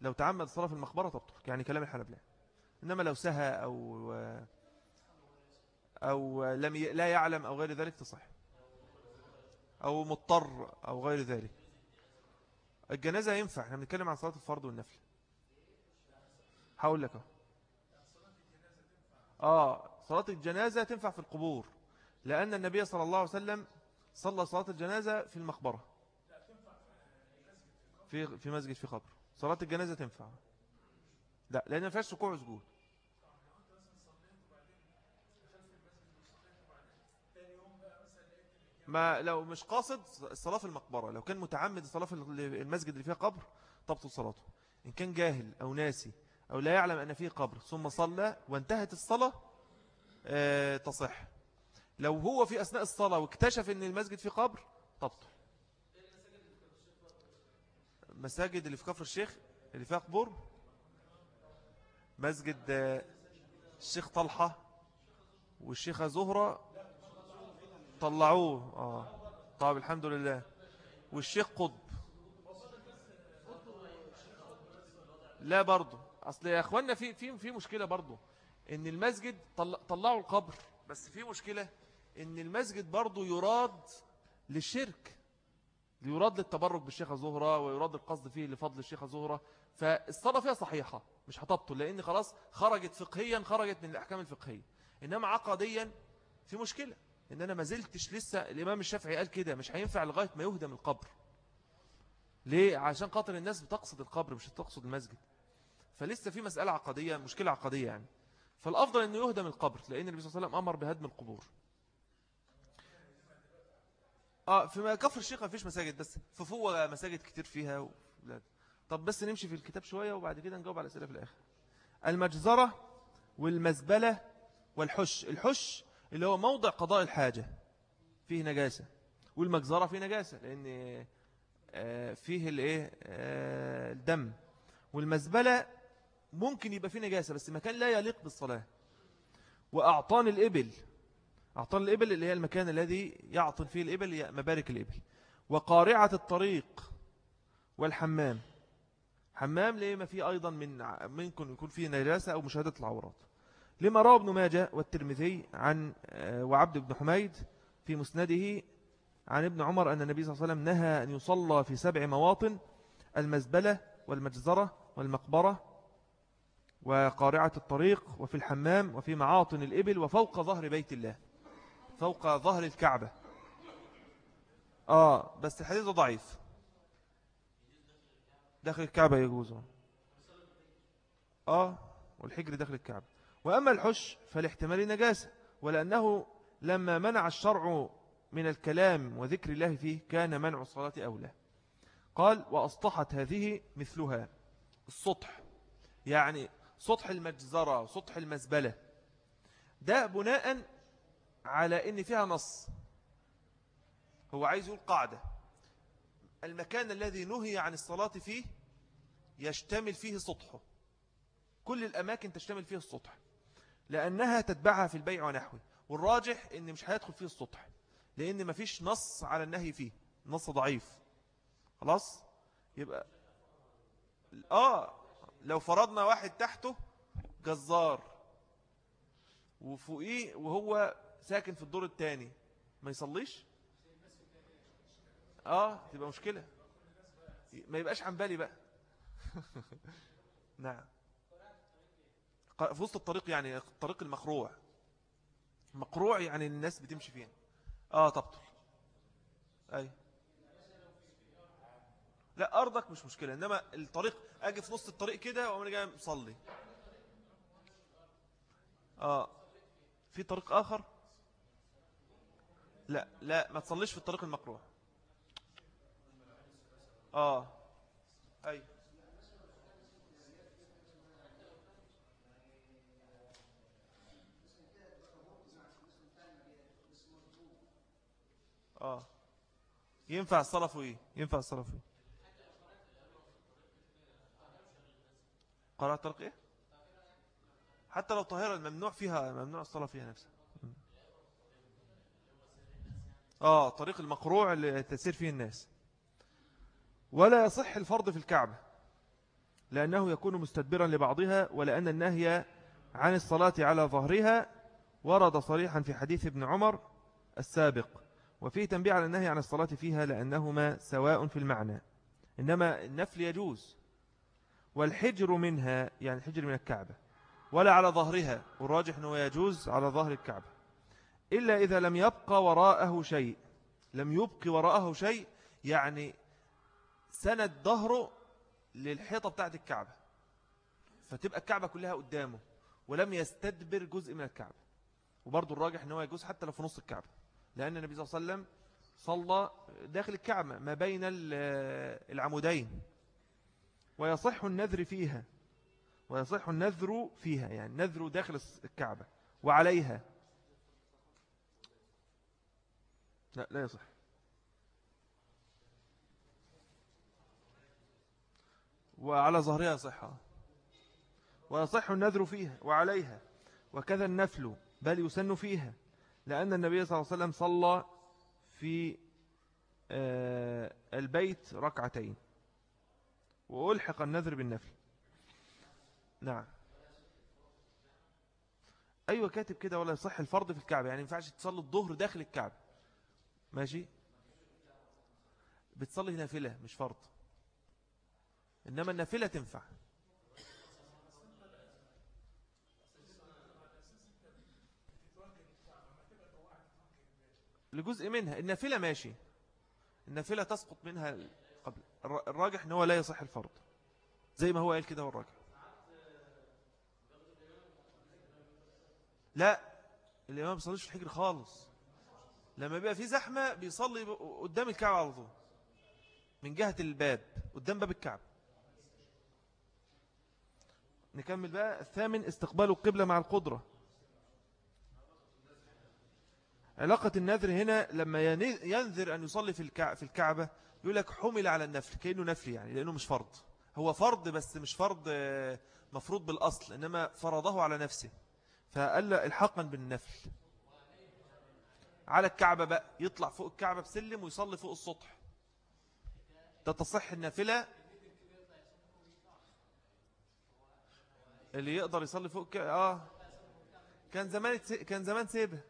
لو تعمد الصلاة في المقبرة تبطل يعني كلام الحنبلة إنما لو سهى أو أو لم ي... لا يعلم أو غير ذلك تصح. أو مضطر أو غير ذلك. الجنازة ينفع إحنا بنتكلم عن صلاة الفرض والنفل. هقول لك آه صلاة الجنازة تنفع في القبور لأن النبي صلى الله عليه وسلم صلى صلاة الجنازة في المقبرة. في في مسجد في قبر. صلاة الجنازة تنفع. لا لأن ما فيهاش ركوع وسجود. ما لو مش قاصد الصلاة في المقبرة لو كان متعمد الصلاة في المسجد اللي فيها قبر تبطل صلاته. إن كان جاهل أو ناسي أو لا يعلم أن فيه قبر ثم صلى وانتهت الصلاة آه تصح. لو هو في أثناء الصلاة واكتشف أن المسجد فيه قبر تبطل مساجد اللي في كفر الشيخ اللي فيها قبور؟ مسجد آه، الشيخ طلحة والشيخة زهرة طلعوه. آه. طيب الحمد لله. والشيخ قطب. لا برضو أصل يا اخوانا في في في مشكلة برضو إن المسجد طلعوا القبر. بس في مشكلة إن المسجد برضو يراد للشرك. يراد للتبرك بالشيخة زهرة ويراد القصد فيه لفضل الشيخة زهرة. فالصلاة فيها صحيحة مش هتبطل لأن خلاص خرجت فقهيا خرجت من الأحكام الفقهية. إنما عقديا في مشكلة. إن أنا ما زلتش لسه الإمام الشافعي قال كده مش هينفع لغاية ما يهدم القبر. ليه؟ عشان خاطر الناس بتقصد القبر مش تقصد المسجد. فلسه في مسألة عقدية مشكلة عقدية يعني. فالأفضل أنه يهدم القبر لأن النبي صلى الله عليه وسلم أمر بهدم القبور. آه في كفر الشيخ ما فيش مساجد بس في فوق مساجد كتير فيها و... طب بس نمشي في الكتاب شوية وبعد كده نجاوب على الأسئلة في الآخر. المجزرة والمزبلة والحش. الحش اللي هو موضع قضاء الحاجة. فيه نجاسة. والمجزرة فيه نجاسة لأن آه، فيه الايه آه، الدم. والمزبلة ممكن يبقى فيه نجاسة بس مكان لا يليق بالصلاة. وأعطان الإبل. أعطان الإبل اللي هي المكان الذي يعطن فيه الإبل مبارك الإبل. وقارعة الطريق والحمام. حمام لما فيه أيضا من منكم يكون فيه نجاسة أو مشاهدة العورات. لما روى ابن ماجه والترمذي عن آه، وعبد بن حميد في مسنده عن ابن عمر أن النبي صلى الله عليه وسلم نهى أن يصلى في سبع مواطن المزبلة والمجزرة والمقبرة وقارعة الطريق وفي الحمام وفي معاطن الإبل وفوق ظهر بيت الله فوق ظهر الكعبة. آه بس الحديث ضعيف. داخل الكعبة يجوز آه والحجر داخل الكعبة. وأما الحش فالاحتمال نجاسة ولأنه لما منع الشرع من الكلام وذكر الله فيه كان منع الصلاة أولى قال وأسطحت هذه مثلها. السطح. يعني سطح المجزرة سطح المزبلة. ده بناء على إن فيها نص. هو عايز يقول قاعدة. المكان الذي نهي عن الصلاة فيه يشتمل فيه سطحه. كل الأماكن تشتمل فيه السطح. لأنها تتبعها في البيع ونحوه. والراجح إن مش هيدخل فيه السطح لأن مفيش نص على النهي فيه نص ضعيف. خلاص؟ يبقى آه لو فرضنا واحد تحته جزار وفوقيه وهو ساكن في الدور الثاني ما يصليش؟ آه تبقى مشكلة. ما يبقاش عن بالي بقى. نعم. في وسط الطريق يعني الطريق المخروع مقروع يعني الناس بتمشي فيه آه تبطل أي. لا أرضك مش مشكلة إنما الطريق أجي في نص الطريق كده وأنا جاي مصلي. آه. في طريق آخر؟ لا لا ما تصليش في الطريق المقروع. آه. أي. آه. ينفع الصلاة فيه ينفع الصلاة فيه قراءة طرق إيه حتى لو طاهرة الممنوع فيها ممنوع الصلاة فيها نفسها. آه طريق المقروع اللي تسير فيه الناس. ولا يصح الفرض في الكعبة لأنه يكون مستدبرا لبعضها ولأن النهي عن الصلاة على ظهرها ورد صريحا في حديث ابن عمر السابق. وفيه تنبيه على النهي عن الصلاة فيها لأنهما سواء في المعنى. إنما النفل يجوز والحجر منها يعني الحجر من الكعبة ولا على ظهرها والراجح أنه يجوز على ظهر الكعبة. إلا إذا لم يبقى وراءه شيء لم يبقى وراءه شيء يعني سند ظهره للحيطة بتاعت الكعبة. فتبقى الكعبة كلها قدامه ولم يستدبر جزء من الكعبة. وبرضو الراجح أنه يجوز حتى لو في نص الكعبة. لأن النبي صلى الله عليه وسلم صلى داخل الكعبة ما بين العمودين. ويصح النذر فيها. ويصح النذر فيها يعني نذر داخل الكعبة وعليها. لا لا يصح. وعلى ظهرها صحة ويصح النذر فيها وعليها. وكذا النفل بل يسن فيها. لأن النبي صلى الله عليه وسلم صلى في آه، البيت ركعتين. وألحق النذر بالنفل. نعم. أيوة كاتب كده ولا يصح الفرض في الكعبة. يعني ينفعش تصلي الظهر داخل الكعبة. ماشي؟ بتصلي نافلة مش فرض. إنما النافلة تنفع. لجزء منها. النافلة ماشي. النافلة تسقط منها قبل. الراجح إن هو لا يصح الفرض. زي ما هو قال كده هو الراجح. لا الإمام ما بيصليش في الحجر خالص. لما بيبقى في زحمة بيصلي قدام الكعبة على طول. من جهة الباب قدام باب الكعبة. نكمل بقى. الثامن استقبال القبلة مع القدرة. علاقة النذر هنا لما ينذر أن يصلي في الكعبة يقول لك حمل على النفل كأنه نفل يعني لأنه مش فرض. هو فرض بس مش فرض آه، مفروض بالأصل إنما فرضه على نفسه. فقال الحقا بالنفل. على الكعبة بقى يطلع فوق الكعبة بسلم ويصلي فوق السطح. تتصح النافلة؟ اللي يقدر يصلي فوق ك... آه. كان زمان كان زمان سيبه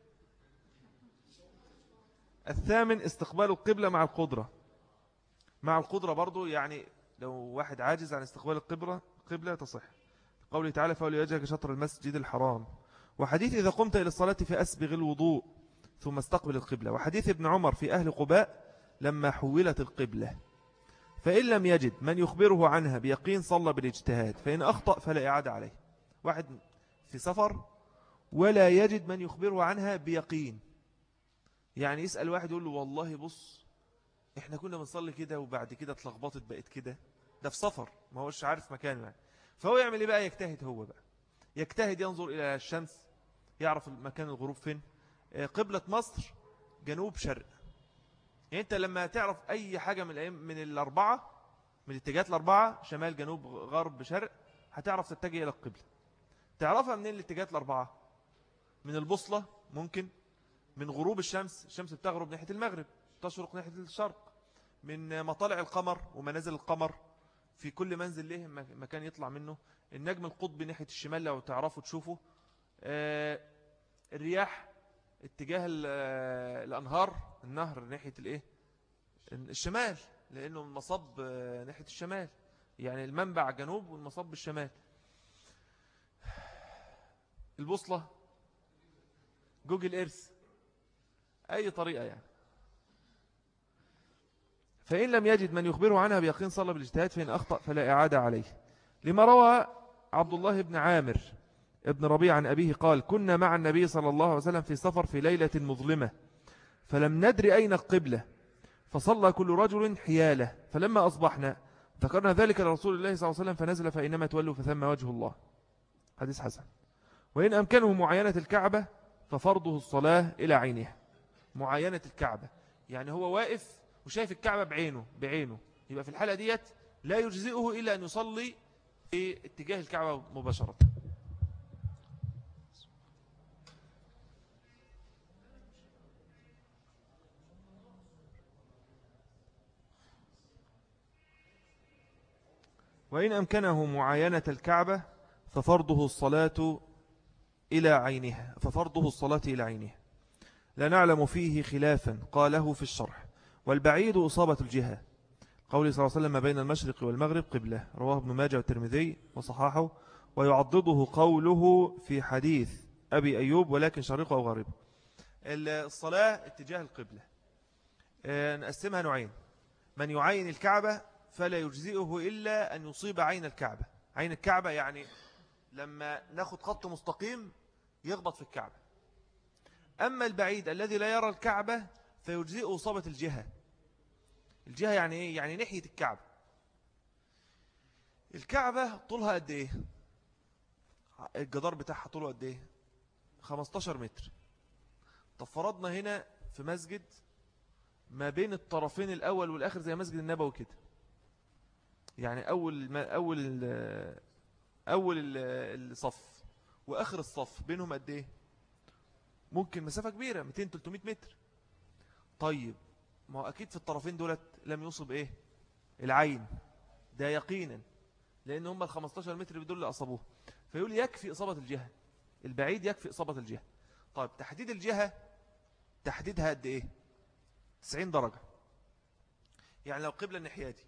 الثامن استقبال القبلة مع القدرة. مع القدرة برضو يعني لو واحد عاجز عن استقبال القبلة قبلة تصح. قوله تعالى فأولي وجهك شطر المسجد الحرام. وحديث إذا قمت إلى الصلاة فأسبغ الوضوء ثم استقبل القبلة. وحديث ابن عمر في أهل قباء لما حولت القبلة. فإن لم يجد من يخبره عنها بيقين صلى بالاجتهاد فإن أخطأ فلا إعادة عليه. واحد في سفر ولا يجد من يخبره عنها بيقين. يعني يسأل واحد يقول له والله بص إحنا كنا بنصلي كده وبعد كده اتلخبطت بقت كده. ده في سفر ما هوش عارف مكانه يعني. فهو يعمل إيه بقى؟ يجتهد هو بقى. يجتهد ينظر إلى الشمس يعرف مكان الغروب فين. آه، قبلة مصر جنوب شرق. يعني أنت لما تعرف أي حاجة من من الأربعة من الاتجاهات الأربعة شمال جنوب غرب شرق هتعرف تتجه إلى القبلة. تعرفها منين الاتجاهات الأربعة؟ من البوصلة ممكن. من غروب الشمس الشمس بتغرب ناحية المغرب تشرق ناحية الشرق من مطالع القمر ومنازل القمر في كل منزل له مكان يطلع منه. النجم القطبي ناحية الشمال لو تعرفوا تشوفوا آه، الرياح اتجاه آه، الأنهار النهر ناحية الإيه؟ الشمال لأنه المصب آه، ناحية الشمال. يعني المنبع جنوب والمصب الشمال. البوصلة جوجل إيرث أي طريقة يعني. فإن لم يجد من يخبره عنها بيقين صلى بالاجتهاد فإن أخطأ فلا إعادة عليه. لما روى عبد الله بن عامر ابن ربيع عن أبيه قال كنا مع النبي صلى الله عليه وسلم في سفر في ليلة مظلمة فلم ندر أين القبلة فصلى كل رجل حياله فلما أصبحنا ذكرنا ذلك لرسول الله صلى الله عليه وسلم فنزل فإنما تولوا فثم وجه الله. حديث حسن. وإن أمكنه معاينة الكعبة ففرضه الصلاة إلى عينها. معاينة الكعبة. يعني هو واقف وشايف الكعبة بعينه بعينه. يبقى في الحالة ديت لا يجزئه إلا أن يصلي في اتجاه الكعبة مباشرة. وإن أمكنه معاينة الكعبة ففرضه الصلاة إلى عينها ففرضه الصلاة إلى عينها. لا نعلم فيه خلافا قاله في الشرح. والبعيد أصابة الجهة. قول صلى الله عليه وسلم بين المشرق والمغرب قبلة. رواه ابن ماجه والترمذي وصححه. ويعضده قوله في حديث أبي أيوب ولكن شرقه أو غرب الصلاة اتجاه القبلة. آه، نقسمها نوعين. من يعين الكعبة فلا يجزئه إلا أن يصيب عين الكعبة. عين الكعبة يعني لما ناخد خط مستقيم يخبط في الكعبة. أما البعيد الذي لا يرى الكعبة فيجزئه إصابة الجهة. الجهة يعني إيه؟ يعني ناحية الكعبة. الكعبة طولها قد إيه؟ الجدار بتاعها طوله قد إيه؟ 15 متر. طب فرضنا هنا في مسجد ما بين الطرفين الأول والآخر زي مسجد النبوي كده. يعني أول ما أول أول الصف وآخر الصف بينهم قد إيه؟ ممكن مسافة كبيرة 200-300 متر. طيب ما هو أكيد في الطرفين دولت لم يصب إيه؟ العين. ده يقينا لأن هم ال 15 متر بدول اللي أصابوه. فيقول يكفي إصابة الجهة. البعيد يكفي إصابة الجهة. طيب تحديد الجهة تحديدها قد إيه؟ 90 درجة. يعني لو قبل الناحية دي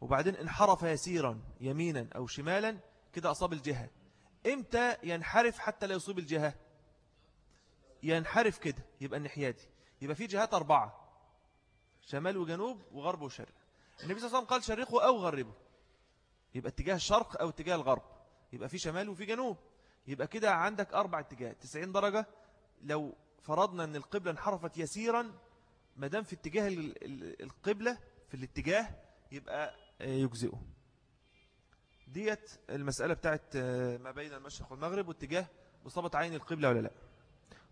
وبعدين انحرف يسيرا يمينا أو شمالا كده أصاب الجهة. إمتى ينحرف حتى لا يصيب الجهة؟ ينحرف كده يبقى الناحية دي. يبقى في جهات أربعة شمال وجنوب وغرب وشرق. النبي صلى الله عليه وسلم قال شرقه أو غربه يبقى اتجاه الشرق أو اتجاه الغرب. يبقى في شمال وفي جنوب. يبقى كده عندك أربع اتجاهات. 90 درجة لو فرضنا أن القبلة انحرفت يسيرا مدام في اتجاه القبلة في الاتجاه يبقى يجزئه. ديت المسألة بتاعت ما بين المشرق والمغرب واتجاه إصابة عين القبلة ولا لا.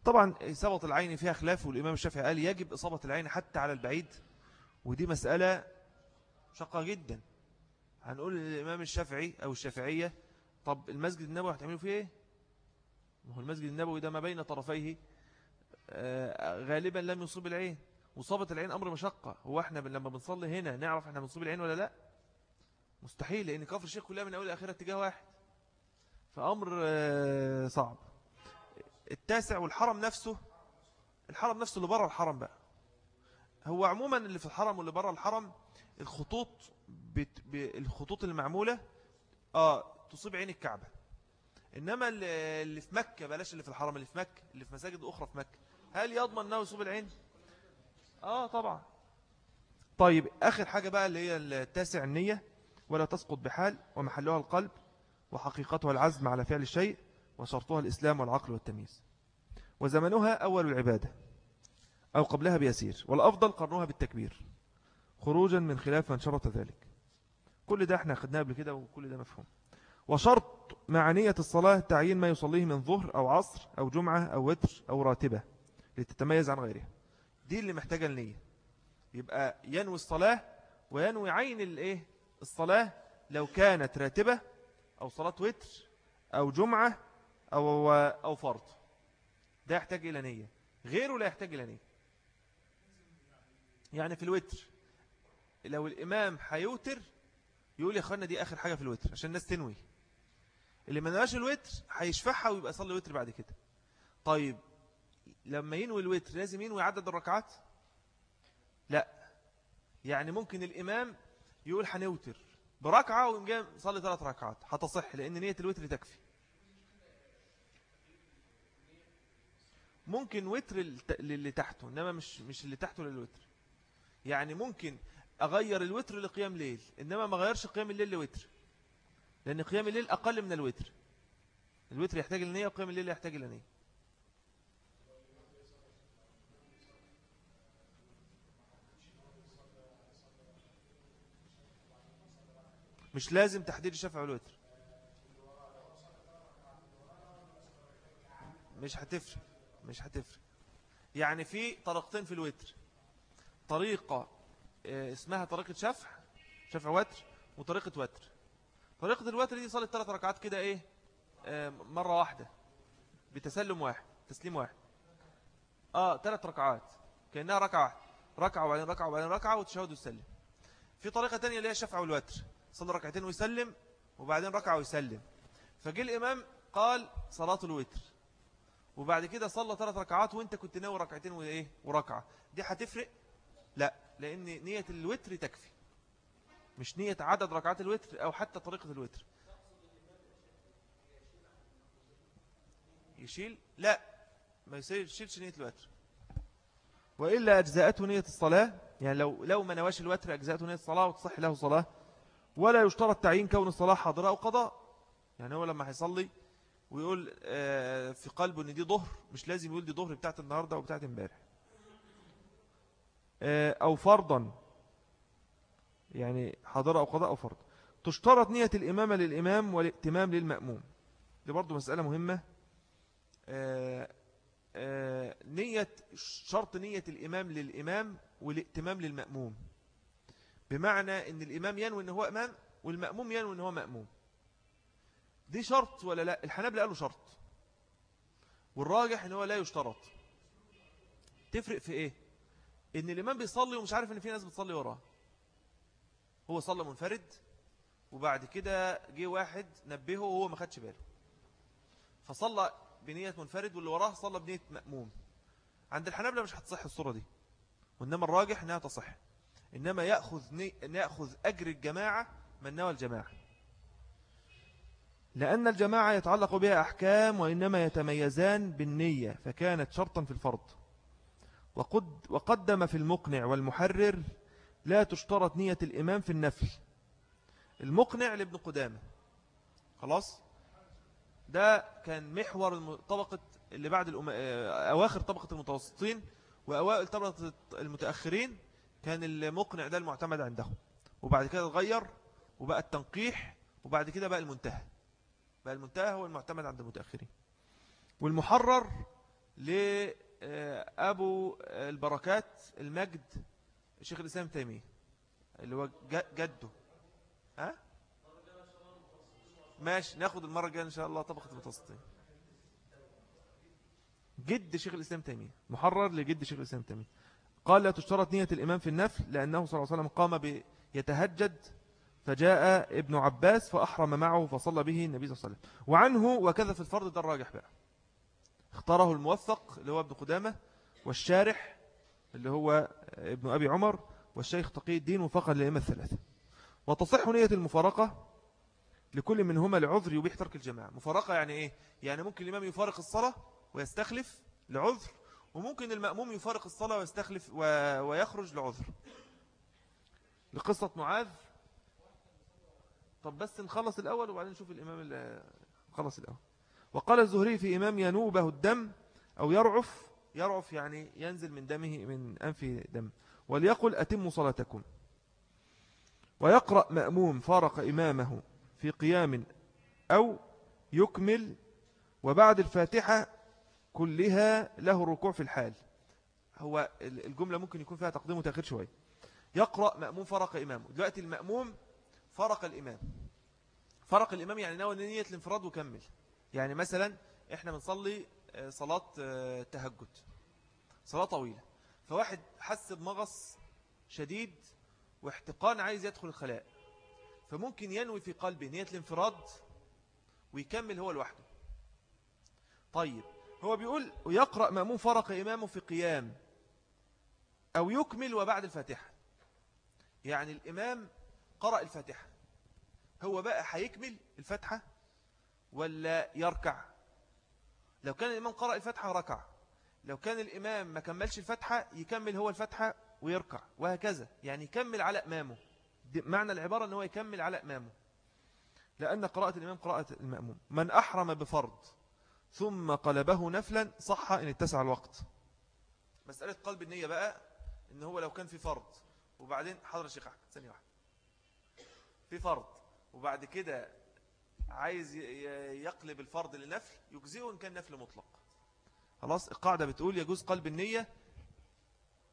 طبعا إصابة العين فيها خلاف والإمام الشافعي قال يجب إصابة العين حتى على البعيد ودي مسألة شقة جدا. هنقول للإمام الشافعي أو الشافعية طب المسجد النبوي هتعملوا فيه إيه؟ هو المسجد النبوي ده ما بين طرفيه آه، غالبا لم يصيب العين. وصابة العين أمر مشقة. هو إحنا لما بنصلي هنا نعرف إحنا بنصيب العين ولا لأ؟ مستحيل لأن كفر الشيخ كلها من أول أخيرا اتجاه واحد. فأمر آه، صعب. التاسع والحرم نفسه الحرم نفسه اللي بره الحرم بقى. هو عموما اللي في الحرم واللي بره الحرم الخطوط بت... ب... الخطوط المعمولة آه تصيب عين الكعبة. إنما اللي في مكة بلاش اللي في الحرم اللي في مكة اللي في مساجد أخرى في مكة. هل يضمن أنه يصيب العين؟ آه طبعا. طيب آخر حاجة بقى اللي هي التاسع النية ولا تسقط بحال ومحلها القلب وحقيقتها العزم على فعل الشيء. وشرطها الإسلام والعقل والتمييز. وزمنها أول العبادة أو قبلها بيسير والأفضل قرنها بالتكبير خروجا من خلاف من شرط ذلك. كل ده إحنا أخذناه قبل كده وكل ده مفهوم. وشرط مع نية الصلاة تعيين ما يصليه من ظهر أو عصر أو جمعة أو وتر أو راتبة لتتميز عن غيرها. دي اللي محتاجة النية. يبقى ينوي الصلاة وينوي عين الإيه؟ الصلاة لو كانت راتبة أو صلاة وتر أو جمعة أو, أو فرض. ده يحتاج إلى نية. غيره لا يحتاج إلى نية. يعني في الوتر. لو الإمام حيوتر يقول يا أخوانا دي آخر حاجة في الوتر عشان الناس تنوي. اللي ما نواش الوتر هيشفعها ويبقى صلي وتر بعد كده. طيب لما ينوي الوتر لازم ينوي عدد الركعات؟ لا. يعني ممكن الإمام يقول حنوتر بركعة ويقوم صلي ثلاث ركعات. هتصح لأن نية الوتر تكفي. ممكن وتر اللي تحته إنما مش مش اللي تحته للوتر. يعني ممكن أغير الوتر لقيام ليل إنما ما غيرش قيام الليل لوتر. لأن قيام الليل أقل من الوتر. الوتر يحتاج لنية وقيام الليل يحتاج لنية مش لازم تحديد الشفع والوتر مش هتفرق. مش هتفرق. يعني في طريقتين في الوتر. طريقة آه، اسمها طريقة شفع شفع وتر وطريقة وتر. طريقة الوتر دي صلت ثلاث ركعات كده إيه؟ آه، مرة واحدة. بتسلم واحد تسليم واحد. آه ثلاث ركعات. كأنها ركعة واحدة. ركعة وبعدين ركعة وبعدين ركعة وتشهد ويسلم في طريقة تانية اللي هي الشفع والوتر. صلى ركعتين ويسلم وبعدين ركعة ويسلم. فجي الإمام قال صلاة الوتر. وبعد كده صلى ثلاث ركعات وانت كنت ناوي ركعتين وايه؟ وركعة. دي هتفرق؟ لا لأن نية الوتر تكفي. مش نية عدد ركعات الوتر أو حتى طريقة الوتر. يشيل؟ لا ما يشيلش نية الوتر. وإلا أجزاءته نية الصلاة. يعني لو لو ما نواش الوتر أجزاءته نية الصلاة وتصح له صلاة. ولا يشترط تعيين كون الصلاة حاضرة أو قضاء. يعني هو لما هيصلي ويقول آه، في قلبه إن دي ظهر مش لازم يقول دي ظهر بتاعت النهاردة وبتاعت امبارح. آه، أو فرضا يعني حضر أو قضاء أو فرض. تشترط نية الإمامة للإمام والائتمام للمأموم. دي برضو مسألة مهمة. آه، نية شرط نية الإمام للإمام والائتمام للمأموم. بمعنى أن الإمام ينوي أنه إمام والمأموم ينوي أنه مأموم. دي شرط ولا لا؟ الحنابلة قالوا شرط. والراجح أنه لا يشترط. تفرق في إيه؟ إن الإمام بيصلي ومش عارف إن في ناس بتصلي وراه. هو صلى منفرد وبعد كده جه واحد نبهه وهو ما خدش باله. فصلى بنية منفرد واللي وراه صلى بنية مأموم. عند الحنابلة مش هتصح الصورة دي. وإنما الراجح أنها تصح. إنما يأخذ, ني... يأخذ أجر الجماعة من نوى الجماعة. لأن الجماعة يتعلق بها أحكام وإنما يتميزان بالنية فكانت شرطا في الفرض. وقد وقدم في المقنع والمحرر لا تشترط نية الإمام في النفل. المقنع لابن قدامة. خلاص؟ ده كان محور طبقة اللي بعد الأم... آه، أواخر طبقة المتوسطين وأوائل طبقة المتأخرين كان المقنع ده المعتمد عندهم وبعد كده تغير وبقى التنقيح وبعد كده بقى المنتهى. بقى المنتهى هو المعتمد عند المتأخرين. والمحرر لأبو البركات المجد الشيخ الإسلام تيمية اللي هو جده. ها؟ ماشي ناخد المرة الجاية إن شاء الله طبقة المتوسطين. جد شيخ الإسلام تيمية محرر لجد شيخ الإسلام تيمية. قال لا تشترط نية الإمام في النفل لأنه صلى الله عليه وسلم قام بيتهجد فجاء ابن عباس فأحرم معه فصلى به النبي صلى الله عليه وسلم. وعنه وكذا في الفرض ده الراجح بقى. اختاره الموثق اللي هو ابن قدامة والشارح اللي هو ابن أبي عمر والشيخ تقي الدين وفقا للأئمة الثلاثة. وتصح نية المفارقة لكل منهما لعذر يبيح ترك الجماعة. مفارقة يعني إيه؟ يعني ممكن الإمام يفارق الصلاة ويستخلف لعذر وممكن المأموم يفارق الصلاة ويستخلف و... ويخرج لعذر. لقصة معاذ طب بس نخلص الأول وبعدين نشوف الإمام اللي خلص الأول. وقال الزهري في إمام ينوبه الدم أو يرعف يرعف يعني ينزل من دمه من أنف دم. وليقل أتم صلاتكم. ويقرأ مأموم فارق إمامه في قيام أو يكمل وبعد الفاتحة كلها له الركوع في الحال. هو الجملة ممكن يكون فيها تقديم وتأخير شوية. يقرأ مأموم فرق إمامه. دلوقتي المأموم فرق الإمام. فرق الإمام يعني نوى نية الانفراد وكمل. يعني مثلا إحنا بنصلي آه، صلاة آه، تهجد. صلاة طويلة. فواحد حس بمغص شديد واحتقان عايز يدخل الخلاء. فممكن ينوي في قلبه نية الانفراد ويكمل هو لوحده. طيب هو بيقول ويقرأ مأمون فرق إمامه في قيام أو يكمل وبعد الفاتحة. يعني الإمام قرأ الفاتحة. هو بقى هيكمل الفاتحة ولا يركع؟ لو كان الإمام قرأ الفاتحة ركع لو كان الإمام ما كملش الفاتحة يكمل هو الفاتحة ويركع. وهكذا. يعني يكمل على أمامه. معنى العبارة أنه يكمل على أمامه. لأن قراءة الإمام قراءة المأموم. من أحرم بفرض ثم قلبه نفلا صح إن اتسع الوقت. مسألة قلب النية بقى إن هو لو كان في فرض. وبعدين حضر الشيخ أحمد. ثانية واحدة في فرض وبعد كده عايز يقلب الفرض لنفل يجزئه إن كان نفل مطلق. خلاص؟ القاعدة بتقول يجوز قلب النية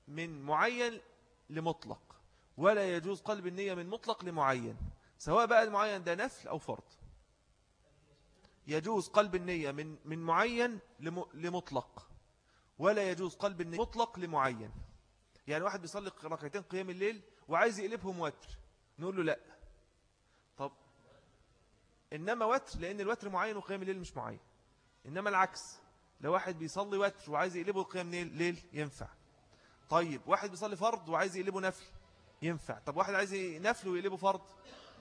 من معين لمطلق ولا يجوز قلب النية من مطلق لمعين سواء بقى المعين ده نفل أو فرض. يجوز قلب النية من من معين لمطلق ولا يجوز قلب النية مطلق لمعين. يعني واحد بيصلي ركعتين قيام الليل وعايز يقلبهم وتر نقول له لأ. إنما وتر لأن الوتر معين وقيام الليل مش معين. إنما العكس لو واحد بيصلي وتر وعايز يقلبه قيام ليل ينفع. طيب واحد بيصلي فرض وعايز يقلبه نفل ينفع. طب واحد عايز نفل ويقلبه فرض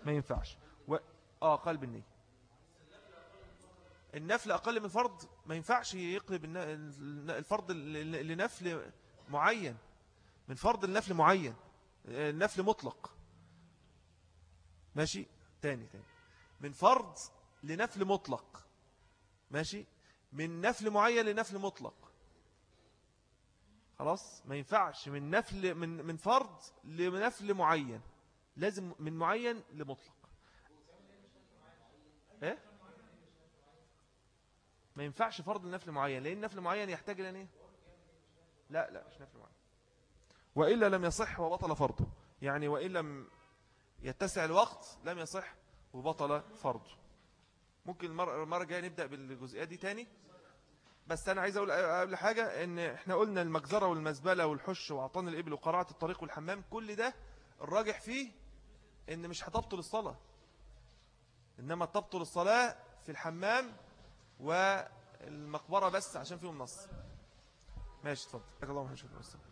ما ينفعش. و... آه قلب النية النفل أقل من فرض ما ينفعش يقلب الفرض لنفل معين. من فرض النفل معين النفل مطلق. ماشي؟ تاني تاني. من فرض لنفل مطلق. ماشي؟ من نفل معين لنفل مطلق. خلاص؟ ما ينفعش. من نفل من من فرض لنفل معين. لازم من معين لمطلق. إيه؟ ما ينفعش فرض لنفل معين. لأن نفل معين يحتاج إلى إيه؟ لا لا مش نفل معين. وإلا لم يصح وبطل فرضه. يعني وإن لم يتسع الوقت لم يصح وبطل فرضه ممكن المرة الجاية نبدأ بالجزئية دي تاني. بس أنا عايز أقول قبل حاجة إن إحنا قلنا المجزرة والمزبلة والحش وعطان الإبل وقراعة الطريق والحمام كل ده الراجح فيه إن مش هتبطل الصلاة. إنما تبطل الصلاة في الحمام والمقبرة بس عشان فيهم نص. ماشي اتفضل. الله